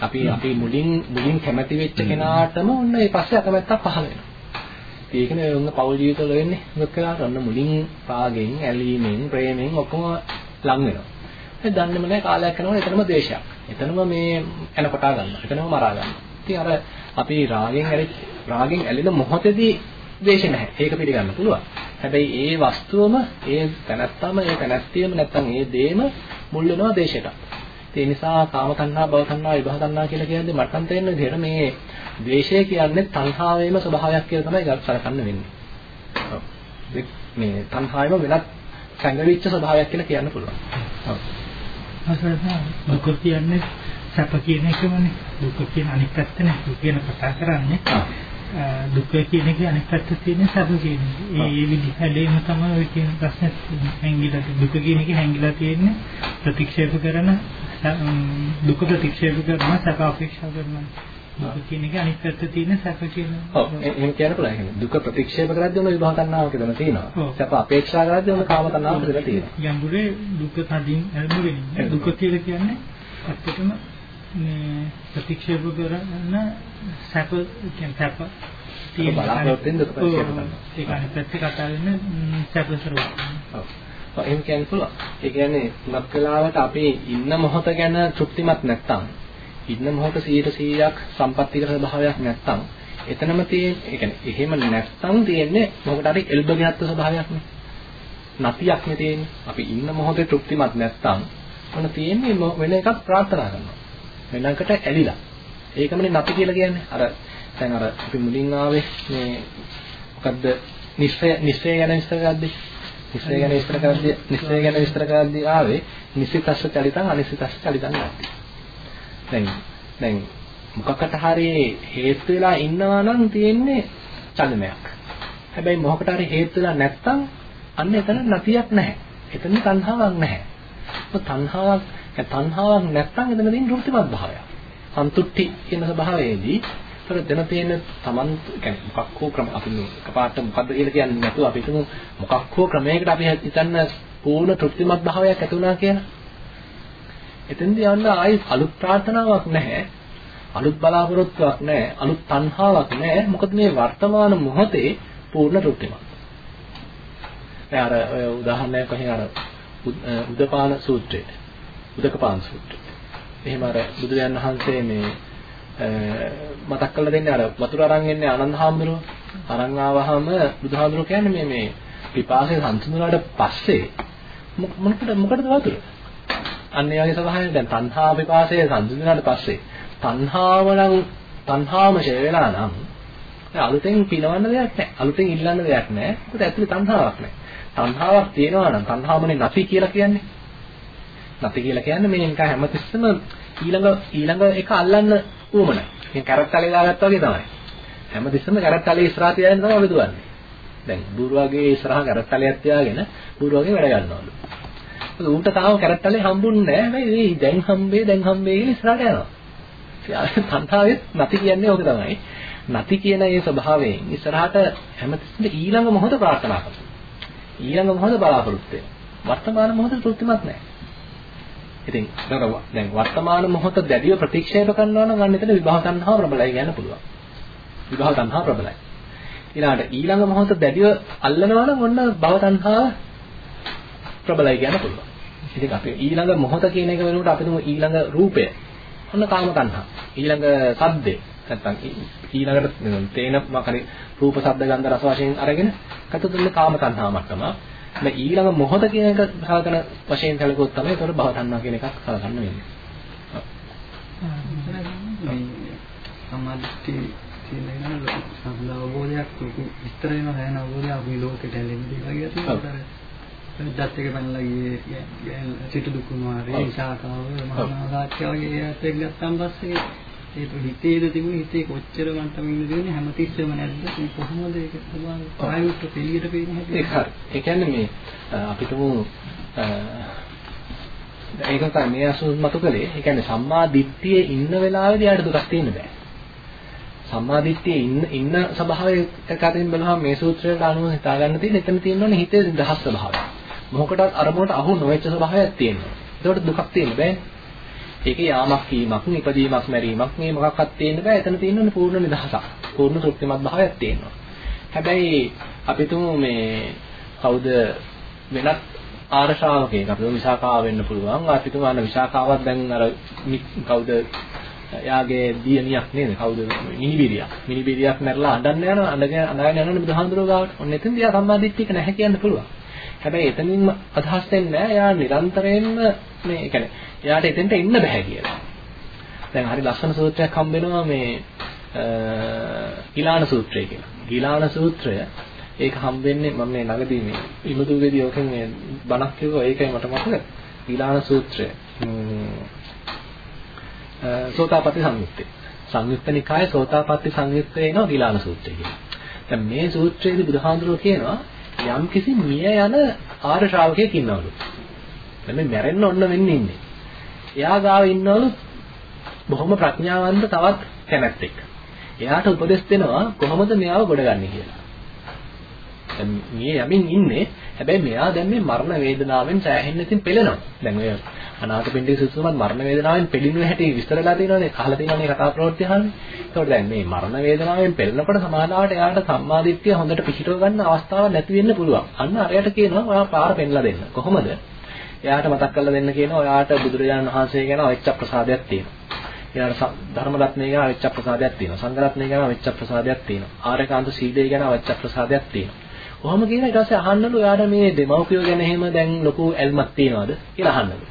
අපි අපි මුලින් මුලින් කැමැති වෙච්ච කෙනාටම ඔන්න ඒ පස්සේ අකමැත්තක් පහළ වෙනවා. ඒකනේ ඔන්න පෞල් ජීවිතවල වෙන්නේ. මොකද කියලා ඔන්න මුලින් රාගෙන්, ඇලීමෙන්, ප්‍රේමෙන් ඔක්කොම ලං වෙනවා. ඒ දන්නේම නැහැ කාලයක් යනකොට එතනම ද්වේෂයක්. එතනම මේ එන කොටා ගන්නවා. එතනම මරා ගන්නවා. ඉතින් අර අපි රාගෙන් ඇලි රාගෙන් ඇලෙන මොහොතේදී ද්වේෂ නැහැ. ඒක පිළිගන්න පුළුවන්. හැබැයි ඒ වස්තුවම ඒ තැනත්තම ඒ තැනැත්තියම නැත්තම් ඒ දේම මුල් වෙනවා දේශයට. ඒ නිසා කාම තණ්හා භව තණ්හා විභව තණ්හා කියලා කියන්නේ මට නම් තේරෙන විදිහට මේ ද්වේෂය කියන්නේ තණ්හාවේම ස්වභාවයක් කියලා තමයි සලකන්න වෙන්නේ. මේ තණ්හාවෙම වෙනත් සංගවිච්ච ස්වභාවයක් කියලා කියන්න පුළුවන්. ඔව්. සැප කියන එකමනේ. දුක කියන අනිත් පැත්තනේ. දුක කියන කතා කරන්නේ. දුක කියන එක අනිත් පැත්තේ තියෙන සැප කියන එක. ඒ විදිහ හැදීම තමයි ඔය කියන ප්‍රශ්නේ හැංගිලා දුක කියන එක හැංගිලා තියෙන්නේ ප්‍රතික්ෂේප කරන දුක ප්‍රතික්ෂේප කරන සැප අපේක්ෂා කරන දුක කියන එක අනිත් පැත්තේ තියෙන සැප කියන ඔව්. එහෙම කියන්න පුළුවන්. එහෙනම් දුක ප්‍රතික්ෂේප කරද්දී ඔන්න විභව තණ්හාව කියලා තියෙනවා. සැප අපේක්ෂා කරද්දී ඔන්න කාම තණ්හාව කියලා තියෙනවා. යම්බුරේ දුක තදින් හැදෙන්නේ දුක කියලා කියන්නේ ඇත්තටම මේ ප්‍රතික්ෂේප කරන සැප කියන්නේ සැප තියෙන බලාපොරොත්තු වෙන දුක ප්‍රතික්ෂේප සැප ස්වરૂප ඔව් එහෙම කියන්න පුළුවන්. ඒ කියන්නේ තුනක් වෙලාවට අපි ඉන්න මොහොත ගැන තෘප්තිමත් නැත්තම් ඉන්න මොහොත 100%ක් සම්පත්තිකර ස්වභාවයක් නැත්තම් එතනම තියෙන ඒ කියන්නේ එහෙම නැත්තම් තියෙන්නේ මොකට හරි එල්බගෙනත් ස්වභාවයක්නේ. නැතියක්නේ තියෙන්නේ. අපි ඉන්න මොහොතේ තෘප්තිමත් නැත්තම් මොන තියෙන්නේ වෙන එකක් ප්‍රාර්ථනා කරනවා. වෙනකට ඇලිලා. ඒකමනේ නැති කියලා කියන්නේ. අර දැන් අර අපි මුලින් ආවේ මේ මොකද්ද නිස්සය නිස්සය ගැන විස්තර කරද්දී නිස්සය ගැන විස්තර කරද්දී නිස්සය ගැන විස්තර කරද්දී ආවේ නිසිතස්ස චලිතං අනිසිතස්ස චලිතං නැති. දැන් දැන් මොකකට හරි හේතු වෙලා ඉන්නවා නම් තියෙන්නේ චලනයක්. හැබැයි මොකකට හරි හේතු වෙලා නැත්තම් අන්න එතන නැතියක් නැහැ. එතන තණ්හාවක් නැහැ. මොකද තණ්හාවක් තණ්හාවක් නැත්තම් එතන තියෙන ෘත්තිමත් භාවය. සන්තුට්ටි කියන ස්වභාවයේදී ඒතර දෙන තියෙන Taman කියන්නේ මොකක් හෝ ක්‍රම අපි එකපාරට මොකද්ද කියලා කියන්නේ නැතුව අපි හිතමු මොකක් හෝ ක්‍රමයකට අපි හිතන්න පූර්ණ තෘප්තිමත් භාවයක් ඇති වුණා කියලා. එතෙන්දී යන්න ආයි අලුත් ප්‍රාර්ථනාවක් නැහැ. අලුත් බලාපොරොත්තුවක් නැහැ. අලුත් තණ්හාවක් නැහැ. මොකද මේ වර්තමාන මොහොතේ පූර්ණ තෘප්තිමත්. දැන් අර ඔය උදාහරණයක් වශයෙන් අර උදපාන සූත්‍රය. උදකපාන සූත්‍රය. එහෙම අර බුදුරජාණන් වහන්සේ මේ මතක් කරලා දෙන්නේ අර වතුර අරන් එන්නේ ආනන්ද හාමුදුරුවෝ. අරන් ආවහම බුදුහාමුදුරුවෝ කියන්නේ මේ මේ පිපාසය සම්තුනාට පස්සේ මොකටද මොකටද වතුර? අන්න ඒ වගේ ස්වභාවයක් දැන් තණ්හා පිපාසය සම්තුනාට පස්සේ තණ්හාව නම් තණ්හාම ෂය වෙලා නම් අලුතෙන් පිනවන්න දෙයක් නැහැ. අලුතෙන් ඉල්ලන්න දෙයක් නැහැ. මොකද ඇතුලේ තණ්හාවක් නැහැ. තණ්හාවක් තියෙනවා නම් තණ්හාවනේ නැති කියලා කියන්නේ. නැති කියලා කියන්නේ මේ නිකන් හැමතිස්සෙම ඊළඟ ඊළඟ එක අල්ලන්න උවමනයි. මේ කැරට් තලේ දාගත්තා වගේ තමයි. හැමතිස්සෙම කැරට් තලේ ඉස්සරහා තියාගෙන තමයි අපි දුවන්නේ. දැන් බූරුවගේ ඉස්සරහා කැරට් තලයක් තියාගෙන බූරුවගේ වැඩ ගන්නවලු. මොකද ඌට තාම කැරට් තලේ හම්බුන්නේ නැහැ. මේ දැන් හම්බේ දැන් හම්බේ කියලා ඉස්සරහට යනවා. තණ්හාවෙත් නැති කියන්නේ ඕක තමයි. නැති කියන ඒ ස්වභාවයෙන් ඉස්සරහට හැමතිස්සෙම ඊළඟ මොහොත ප්‍රාර්ථනා කරනවා. ඊළඟ මොහොත බලාපොරොත්තු වෙනවා. වර්තමාන මොහොත තෘප්තිමත් නැහැ. ඉතින් දැන් වර්තමාන මොහොත දැඩිව ප්‍රතික්ෂේප කරනවා නම් අන්න එතන විභව තණ්හාව ප්‍රබලයි කියන්න පුළුවන්. විභව තණ්හාව ප්‍රබලයි. ඊළඟට ඊළඟ මොහොත දැඩිව අල්ලනවා නම් ඔන්න භව තණ්හාව ප්‍රබලයි කියන්න පුළුවන්. ඉතින් අපි ඊළඟ මොහොත කියන එක වෙනකොට අපි තුමු ඊළඟ රූපය. ඔන්න කාම තණ්හා. ඊළඟ සද්දේ නැත්තම් ඊළඟට තේන මොකරි රූප ශබ්ද ගන්ධ රස වශයෙන් අරගෙන කතතුල්ල කාම තණ්හා මට්ටම. මේ ඊළඟ මොහොත කියන එක සලකන වශයෙන් සැලකුවොත් තමයි ඒතකොට භව තණ්හා කියන එකක් සලකන්න වෙන්නේ. සමාධි තියෙන සම්බන්ධ අවබෝධයක් විස්තර වෙන හැන අවබෝධයක් අපි ලෝකෙට ඇලෙන්නේ වගේ තියෙනවා. දත් එක පැනලා ගියේ සිටු දුකුමාරේ ශාකාව මහා සාක්‍ය වගේ ඒත් එක්ක ගත්තාන් පස්සේ ඒක හිතේද තිබුණේ හිතේ කොච්චර මන්ටමින් දිනේ හැමතිස්සෙම නැද්ද? මේ කොහොමද ඒක සබාව ප්‍රායෝගික පිළියෙට පේන හැටි. ඒක හරි. ඒ කියන්නේ මේ අපිටම ඒක තමයි මේ අසුත් මතු කළේ. ඒ කියන්නේ සම්මා දිට්ඨියේ ඉන්න වෙලාවේදී යාට දුකක් තියෙන්න බෑ. සම්මා දිට්ඨියේ ඉන්න ඉන්න ස්වභාවයක අතින් බලහම මේ සූත්‍රයට අනුව හිතා ගන්න තියෙන එතන තියෙනවනේ හිතේ දහස් ස්වභාවය. මොකටවත් අරමුණට අහු නොවෙච්ච ස්වභාවයක් තියෙනවා. ඒකට දුකක් තියෙන්න බෑනේ ඒකේ යාමක් කීමක්, ඉපදීමක්, මැරීමක් මේ මොකක්වත් තියෙන්න බෑ. එතන තියෙන්නේ පූර්ණ නිදහසක්. පූර්ණ තෘප්තිමත් භාවයක් තියෙනවා. හැබැයි අපි තුමු මේ කවුද වෙනත් ආර්ය ශ්‍රාවකයෙක් අපිට විසාකාව වෙන්න පුළුවන්. අපි තුමු අන්න විසාකාවක් දැන් අර කවුද එයාගේ දියණියක් නේද? කවුද මිනිබිරියක්. මිනිබිරියක් මැරලා අඬන්න යනවා. අඬගෙන අඬගෙන යනවනේ බුදුහාමුදුරුවෝ ගාවට. ඔන්න එතෙන්දී එයා සම්මාදිට්ඨියක නැහැ කියන්න පුළුවන්. හැබැයි එතනින්ම අදහස් වෙන්නේ නැහැ. එයා නිරන්තරයෙන්ම මේ කියන්නේ එයාට එතෙන්ට එන්න බෑ කියලා. දැන් හරි ලස්සන සූත්‍රයක් හම්බ වෙනවා මේ ගිලාන සූත්‍රය කියලා. ගිලාන සූත්‍රය ඒක හම්බෙන්නේ මම මේ ළඟදී මේ ඉමුදුවේදී ඔකෙන් මේ බණක් කිව්වා ඒකයි මට මතක. ගිලාන සූත්‍රය. සෝතාපට්ටි සංයුත්තේ. සංයුත්ත නිකායේ සෝතාපට්ටි සංයුත්තේ එනවා ගිලාන සූත්‍රය කියලා. දැන් මේ සූත්‍රයේදී බුදුහාඳුරෝ කියනවා යම් කිසි මිය යන ආර්ය ශ්‍රාවකයෙක් ඉන්නවලු. දැන් මේ මැරෙන්න ඔන්න වෙන්නේ ඉන්නේ. එයා ගාව ඉන්නවලු බොහොම ප්‍රඥාවන්ත තවත් කැමැත්තෙක්. එයාට උපදෙස් දෙනවා කොහොමද මෙයාව ගොඩගන්නේ කියලා. දැන් මේ යමින් ඉන්නේ හැබැයි මෙයා දැන් මේ මරණ වේදනාවෙන් සෑහෙන්න ඉතින් පෙළෙනවා. දැන් ඔය අනාථපිණ්ඩික සුසුමත් මරණ වේදනාවෙන් පෙළෙන හැටි විස්තරලා තියෙනවානේ අහලා තියෙනවානේ කතා ප්‍රවෘත්ති අහන්නේ. ඒකට දැන් මේ මරණ වේදනාවෙන් පෙළෙනකොට සමාදාවට එයාට සම්මාදිට්ඨිය හොඳට පිහිටව ගන්න අවස්ථාවක් නැති වෙන්න පුළුවන්. අන්න අරයට කියනවා ඔයා පාර පෙන්ලා දෙන්න. කොහොමද? එයාට මතක් කරලා දෙන්න කියනවා ඔයාට බුදුරජාණන් වහන්සේ ගැන අවිච්ඡ ප්‍රසාදයක් තියෙනවා. ඊළඟට ධර්ම රත්නය ගැන අවිච්ඡ ප්‍රසාදයක් තියෙනවා. සංඝ රත්නය ගැන අවිච්ඡ ප්‍රසාදයක් තියෙනවා. ආර්යකාන්ත සීලය ගැන අවිච්ඡ ප්‍රසාදයක් තියෙනවා. කොහොම කියන ඊට පස්සේ අහන්නලු එයාට මේ දෙමව්පියෝ ගැන එහෙම දැන් ලොකු ඇල්මක් තියනවද කියලා අහන්නලු.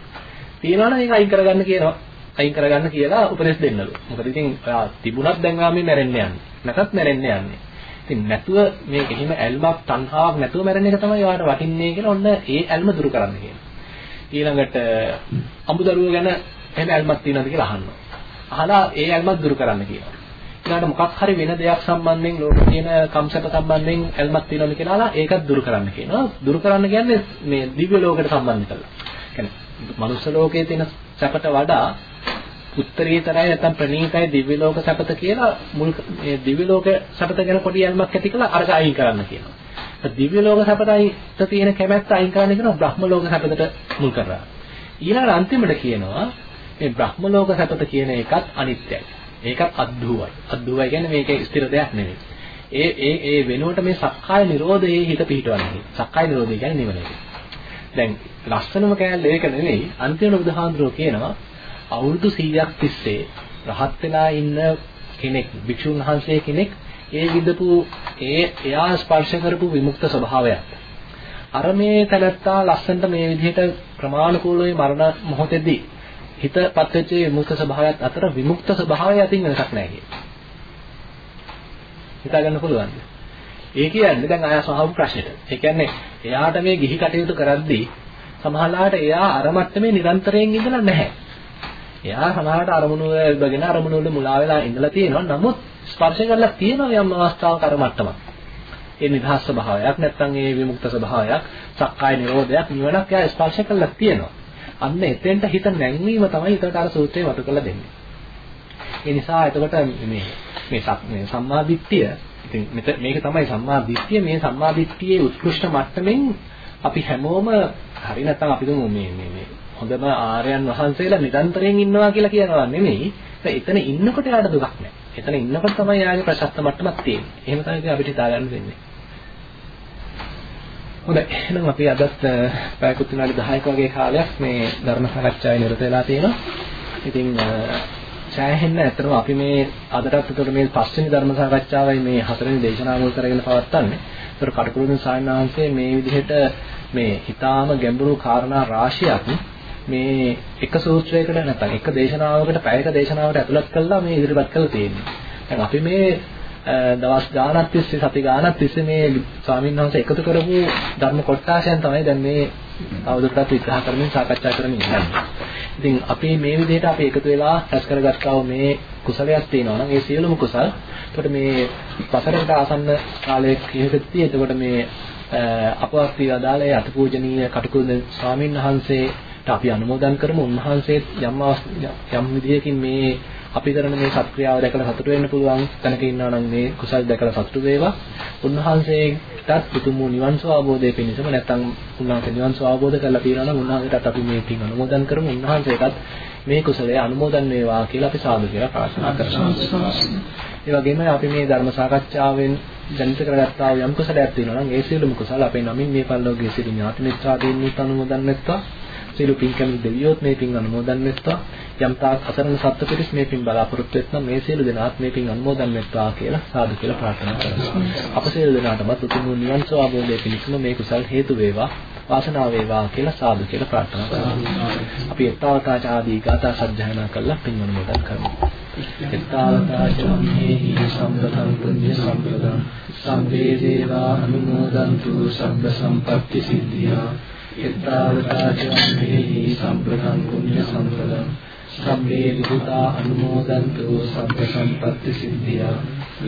තියනවනම් ඒක අයින් කරගන්න කියනවා. අයින් කරගන්න කියලා උපදෙස් දෙන්නලු. මොකද ඉතින් ඔයා තිබුණත් දැන් ආමේ මැරෙන්න යන්නේ. නැතත් මැරෙන්න යන්නේ. ඉතින් නැතුව මේ කිසිම ඇල්මක් තණ්හාවක් නැතුව මැරෙන එක තමයි ඔයාලට වටින්නේ කියලා ඔන්න ඒ ඇල්ම දුරු කරන්න කියනවා. ඊළඟට අමුදරුව ගැන එහෙම ඇල්මක් තියෙනවද කියලා අහනවා. අහලා ඒ ඇල්මත් දුරු කරන්න කියනවා. ඊළඟට මොකක් හරි වෙන දෙයක් සම්බන්ධයෙන් ලෝකේ තියෙන කම්සප සම්බන්ධයෙන් ඇල්මක් තියෙනවද කියලා ඒකත් දුරු කරන්න කියනවා. දුරු කරන්න කියන්නේ මේ දිව්‍ය ලෝකයට සම්බන්ධ කරලා. කියන්නේ මනුස්ස ලෝකයේ තියෙන සැපට වඩා උත්තරීතරයි නැත්නම් ප්‍රණීතයි දිව්‍ය ලෝක සැපත කියලා මුල් මේ දිව්‍ය ලෝක සැපත ගැන පොඩි යල්මක් ඇති කළා අරක අයින් කරන්න කියනවා. දිව්‍ය ලෝක සැපතයි තියෙන කැමැත්ත අයින් කරන්න කියනවා බ්‍රහ්ම ලෝක සැපතට මුල් කරලා. ඊළඟ අන්තිමට කියනවා මේ බ්‍රහ්ම ලෝක සැපත කියන එකත් අනිත්‍යයි. ඒකත් අද්දුවයි. අද්දුවයි කියන්නේ මේකේ ස්ථිර දෙයක් නෙවෙයි. ඒ ඒ ඒ වෙනුවට මේ සක්කාය නිරෝධයේ හිත පිහිටවන්නේ. සක්කාය නිරෝධය කියන්නේ නිවන එක. දැන් ලස්සනම කෑල්ල ඒක නෙවෙයි අන්තිම බුදුහාඳුරෝ කියනවා අවුරුදු 100ක් තිස්සේ රහත් වෙලා ඉන්න කෙනෙක් භික්ෂුන් වහන්සේ කෙනෙක් ඒ විදපු ඒ එයා ස්පර්ශ කරපු විමුක්ත ස්වභාවයක් අර මේ තැනත්තා ලස්සනට මේ විදිහට ක්‍රමානුකූලව මරණ මොහොතේදී හිතපත් වෙච්ච විමුක්ත ස්වභාවයත් අතර විමුක්ත ස්වභාවය අතින් වෙනසක් නැහැ කියන්නේ. හිතා ගන්න පුළුවන්ද? ඒ කියන්නේ දැන් ආය සහවු ප්‍රශ්නෙට. ඒ කියන්නේ එයාට මේ ගිහි කටයුතු කරද්දී සමහරලාට එයා අර මට්ටමේ නිරන්තරයෙන් ඉඳලා නැහැ. එයා සමහරට අරමුණු වල ඉඳගෙන අරමුණු වල මුලා වෙලා ඉඳලා තියෙනවා. නමුත් ස්පර්ශ කරලා තියෙනවා යම් අවස්ථාවක අර මට්ටමක්. ඒ නිදහස් ස්වභාවයක් නැත්නම් ඒ විමුක්ත ස්වභාවයක්, සක්කාය නිරෝධයක් නිවනක් එයා ස්පර්ශ කරලා තියෙනවා. අන්න එතෙන්ට හිත නැංවීම තමයි එතකොට අර සූත්‍රේ වතු කරලා දෙන්නේ. ඒ නිසා එතකොට මේ මේ සම්මා දිට්ඨිය ඉතින් මේක තමයි සම්මා දිට්ඨිය මේ සම්මා දිට්ඨියේ උත්කෘෂ්ඨ මට්ටමින් අපි හැමෝම හරි නැත්නම් අපි දුමු මේ මේ මේ හොඳම ආර්යයන් වහන්සේලා නිරන්තරයෙන් ඉන්නවා කියලා කියනවා නෙමෙයි. එතන ඉන්නකොට යාට දුකක් නැහැ. එතන ඉන්නකොට තමයි යාගේ ප්‍රශස්ත මට්ටමක් තියෙන්නේ. එහෙම තමයි අපිට හිතා ගන්න වෙන්නේ. හොඳයි එහෙනම් අපි අදත් පැයකුත් විනාඩි 10ක වගේ කාලයක් මේ ධර්ම සාකච්ඡාවේ නිරත වෙලා තියෙනවා. ඉතින් සෑහෙන්න ඇත්තටම අපි මේ අදටත් උතර මේ පස්වෙනි ධර්ම සාකච්ඡාවයි මේ හතරවෙනි දේශනාව මුල් කරගෙන පවත්වන්නේ. ඒතර කටුකුරුන් සායනාංශයේ මේ විදිහට මේ ඊටාම ගැඹුරු කාරණා රාශියක් මේ එක සූත්‍රයකට නැත්නම් එක දේශනාවකට පැයක දේශනාවකට ඇතුළත් කළා මේ ඉදිරිපත් කරලා තියෙන්නේ. දැන් අපි මේ දවස් ගාණක් තිස්සේ සති ගාණක් තිස්සේ මේ ස්වාමීන් වහන්සේ එකතු කරපු ධර්ම කොටාශයන් තමයි දැන් මේ තවදුරටත් විග්‍රහ කරමින් සාකච්ඡා කරමින් ඉන්නේ. ඉතින් අපි මේ විදිහට අපි එකතු වෙලා රැස් කරගත්තා වූ මේ කුසලයක් තියෙනවා නම් ඒ සියලුම කුසල් එතකොට මේ වසරකට ආසන්න කාලයක ඉහතදී එතකොට මේ අපවත් වී අදාළ ඒ අතිපූජනීය කටුකුරුද ස්වාමීන් වහන්සේට අපි අනුමෝදන් කරමු උන්වහන්සේත් යම් යම් විදියකින් මේ අපි කරන මේ සත්ක්‍රියාව දැකලා සතුට වෙන්න පුළුවන් තැනක ඉන්නවා නම් මේ කුසල් දැකලා සතුට වේවා. උන්වහන්සේටත් උතුම් වූ නිවන් සුව අවබෝධය පිණිසම නැත්නම් උන්වහන්සේ නිවන් සුව අවබෝධ කරලා තියෙනවා නම් උන්වහන්සේටත් අපි මේ පින් අනුමෝදන් කරමු. උන්වහන්සේටත් මේ කුසලය අනුමෝදන් වේවා කියලා අපි සාදු කියලා ප්‍රාර්ථනා කරනවා. ඒ වගේම අපි මේ ධර්ම සාකච්ඡාවෙන් ජනිත කරගත්තා වූ යම් කුසලයක් තියෙනවා නම් ඒ සියලුම කුසල අපේ නමින් මේ පල්ලෝකයේ සිටින ඥාති මිත්‍රාදීන්වත් අනුමෝදන් වෙත්වා. සියලු පින්කම් දෙවියොත් මේ පින් අනුමෝදන් වෙත්වා. යම් තාක් අසරණ සත්ත්ව පිරිස් මේ පින් බලාපොරොත්තු වෙත්නම් මේ සියලු දෙනාත් මේ පින් අනුමෝදන් වෙත්වා කියලා සාදු කියලා ප්‍රාර්ථනා කරනවා. අප සියලු දෙනාටමත් උතුම් නිවන් සුව අවබෝධය පිණිසම මේ කුසල් හේතු වේවා. වාසනාව වේවා කියලා සාදු කියලා ප්‍රාර්ථනා කරනවා. අපි ඊතාවතාච ආදී ගාථා සජ්ජායනා කරලා පින් අනුමෝදන් කරමු. ඊතාවතාච මේහි සම්පතං පුඤ්ඤ සම්පදං සම්පේ දේවා අනුමෝදන්තු සබ්බ සම්පත්‍ති සිද්ධියා ඊතාවතාච මේහි සම්පතං පුඤ්ඤ සම්පදං සම්මේ විදුතා අනුමෝදන්තු සබ්බ සම්පත්‍ති සිද්ධියා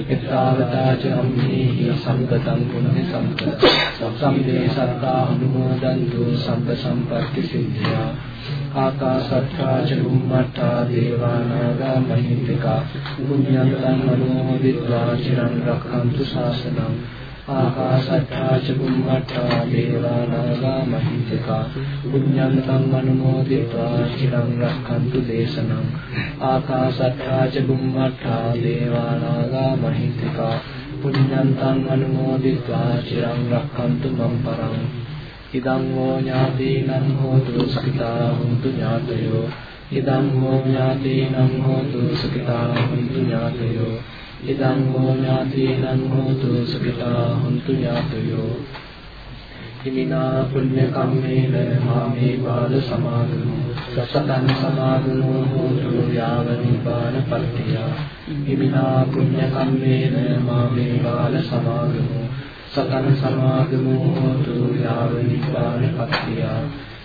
ඉතාවතා ච අම්මේහි සම්පතං පුඤ්ඤ සම්පත සම්මේ සත්තා අනුමෝදන්තු සබ්බ සම්පත්‍ති සිද්ධියා ආකාශත්තා ච බුම්මත්තා දේවානාගා මහිත්‍තිකා පුඤ්ඤන්තං අනුමෝදිत्वा චිරං රක්ඛන්තු ශාසනං ආකාශත්තා චුම්මත්තා දේවානාගා මහිත්‍තිකා පුඤ්ඤන්තං අනුමෝදිතා චිරං රක්ඛන්තු දේශනං ආකාශත්තා චුම්මත්තා දේවානාගා මහිත්‍තිකා පුඤ්ඤන්තං අනුමෝදිතා චිරං රක්ඛන්තු මම් පරං ඉදං හෝ ඥාතීනම් හෝතු සුඛිතා හුන්තු ඥාතයෝ ඉදං හෝ ඥාතීනම් හෝතු සුඛිතා හුන්තු ඥාතයෝ ඉදං හෝ ඥාතීනං හෝතු සුඛිතා හුන්තු ඥාතයෝ හිමිනා පුඤ්ඤ කම්මේන මාමේ බාල සමාගමෝ සසතං සමාගමෝ හෝතු යාව නිපාන පත්තිය හිමිනා පුඤ්ඤ කම්මේන මාමේ බාල සමාගමෝ සතං සමාගමෝ හෝතු යාව නිපාන පත්තිය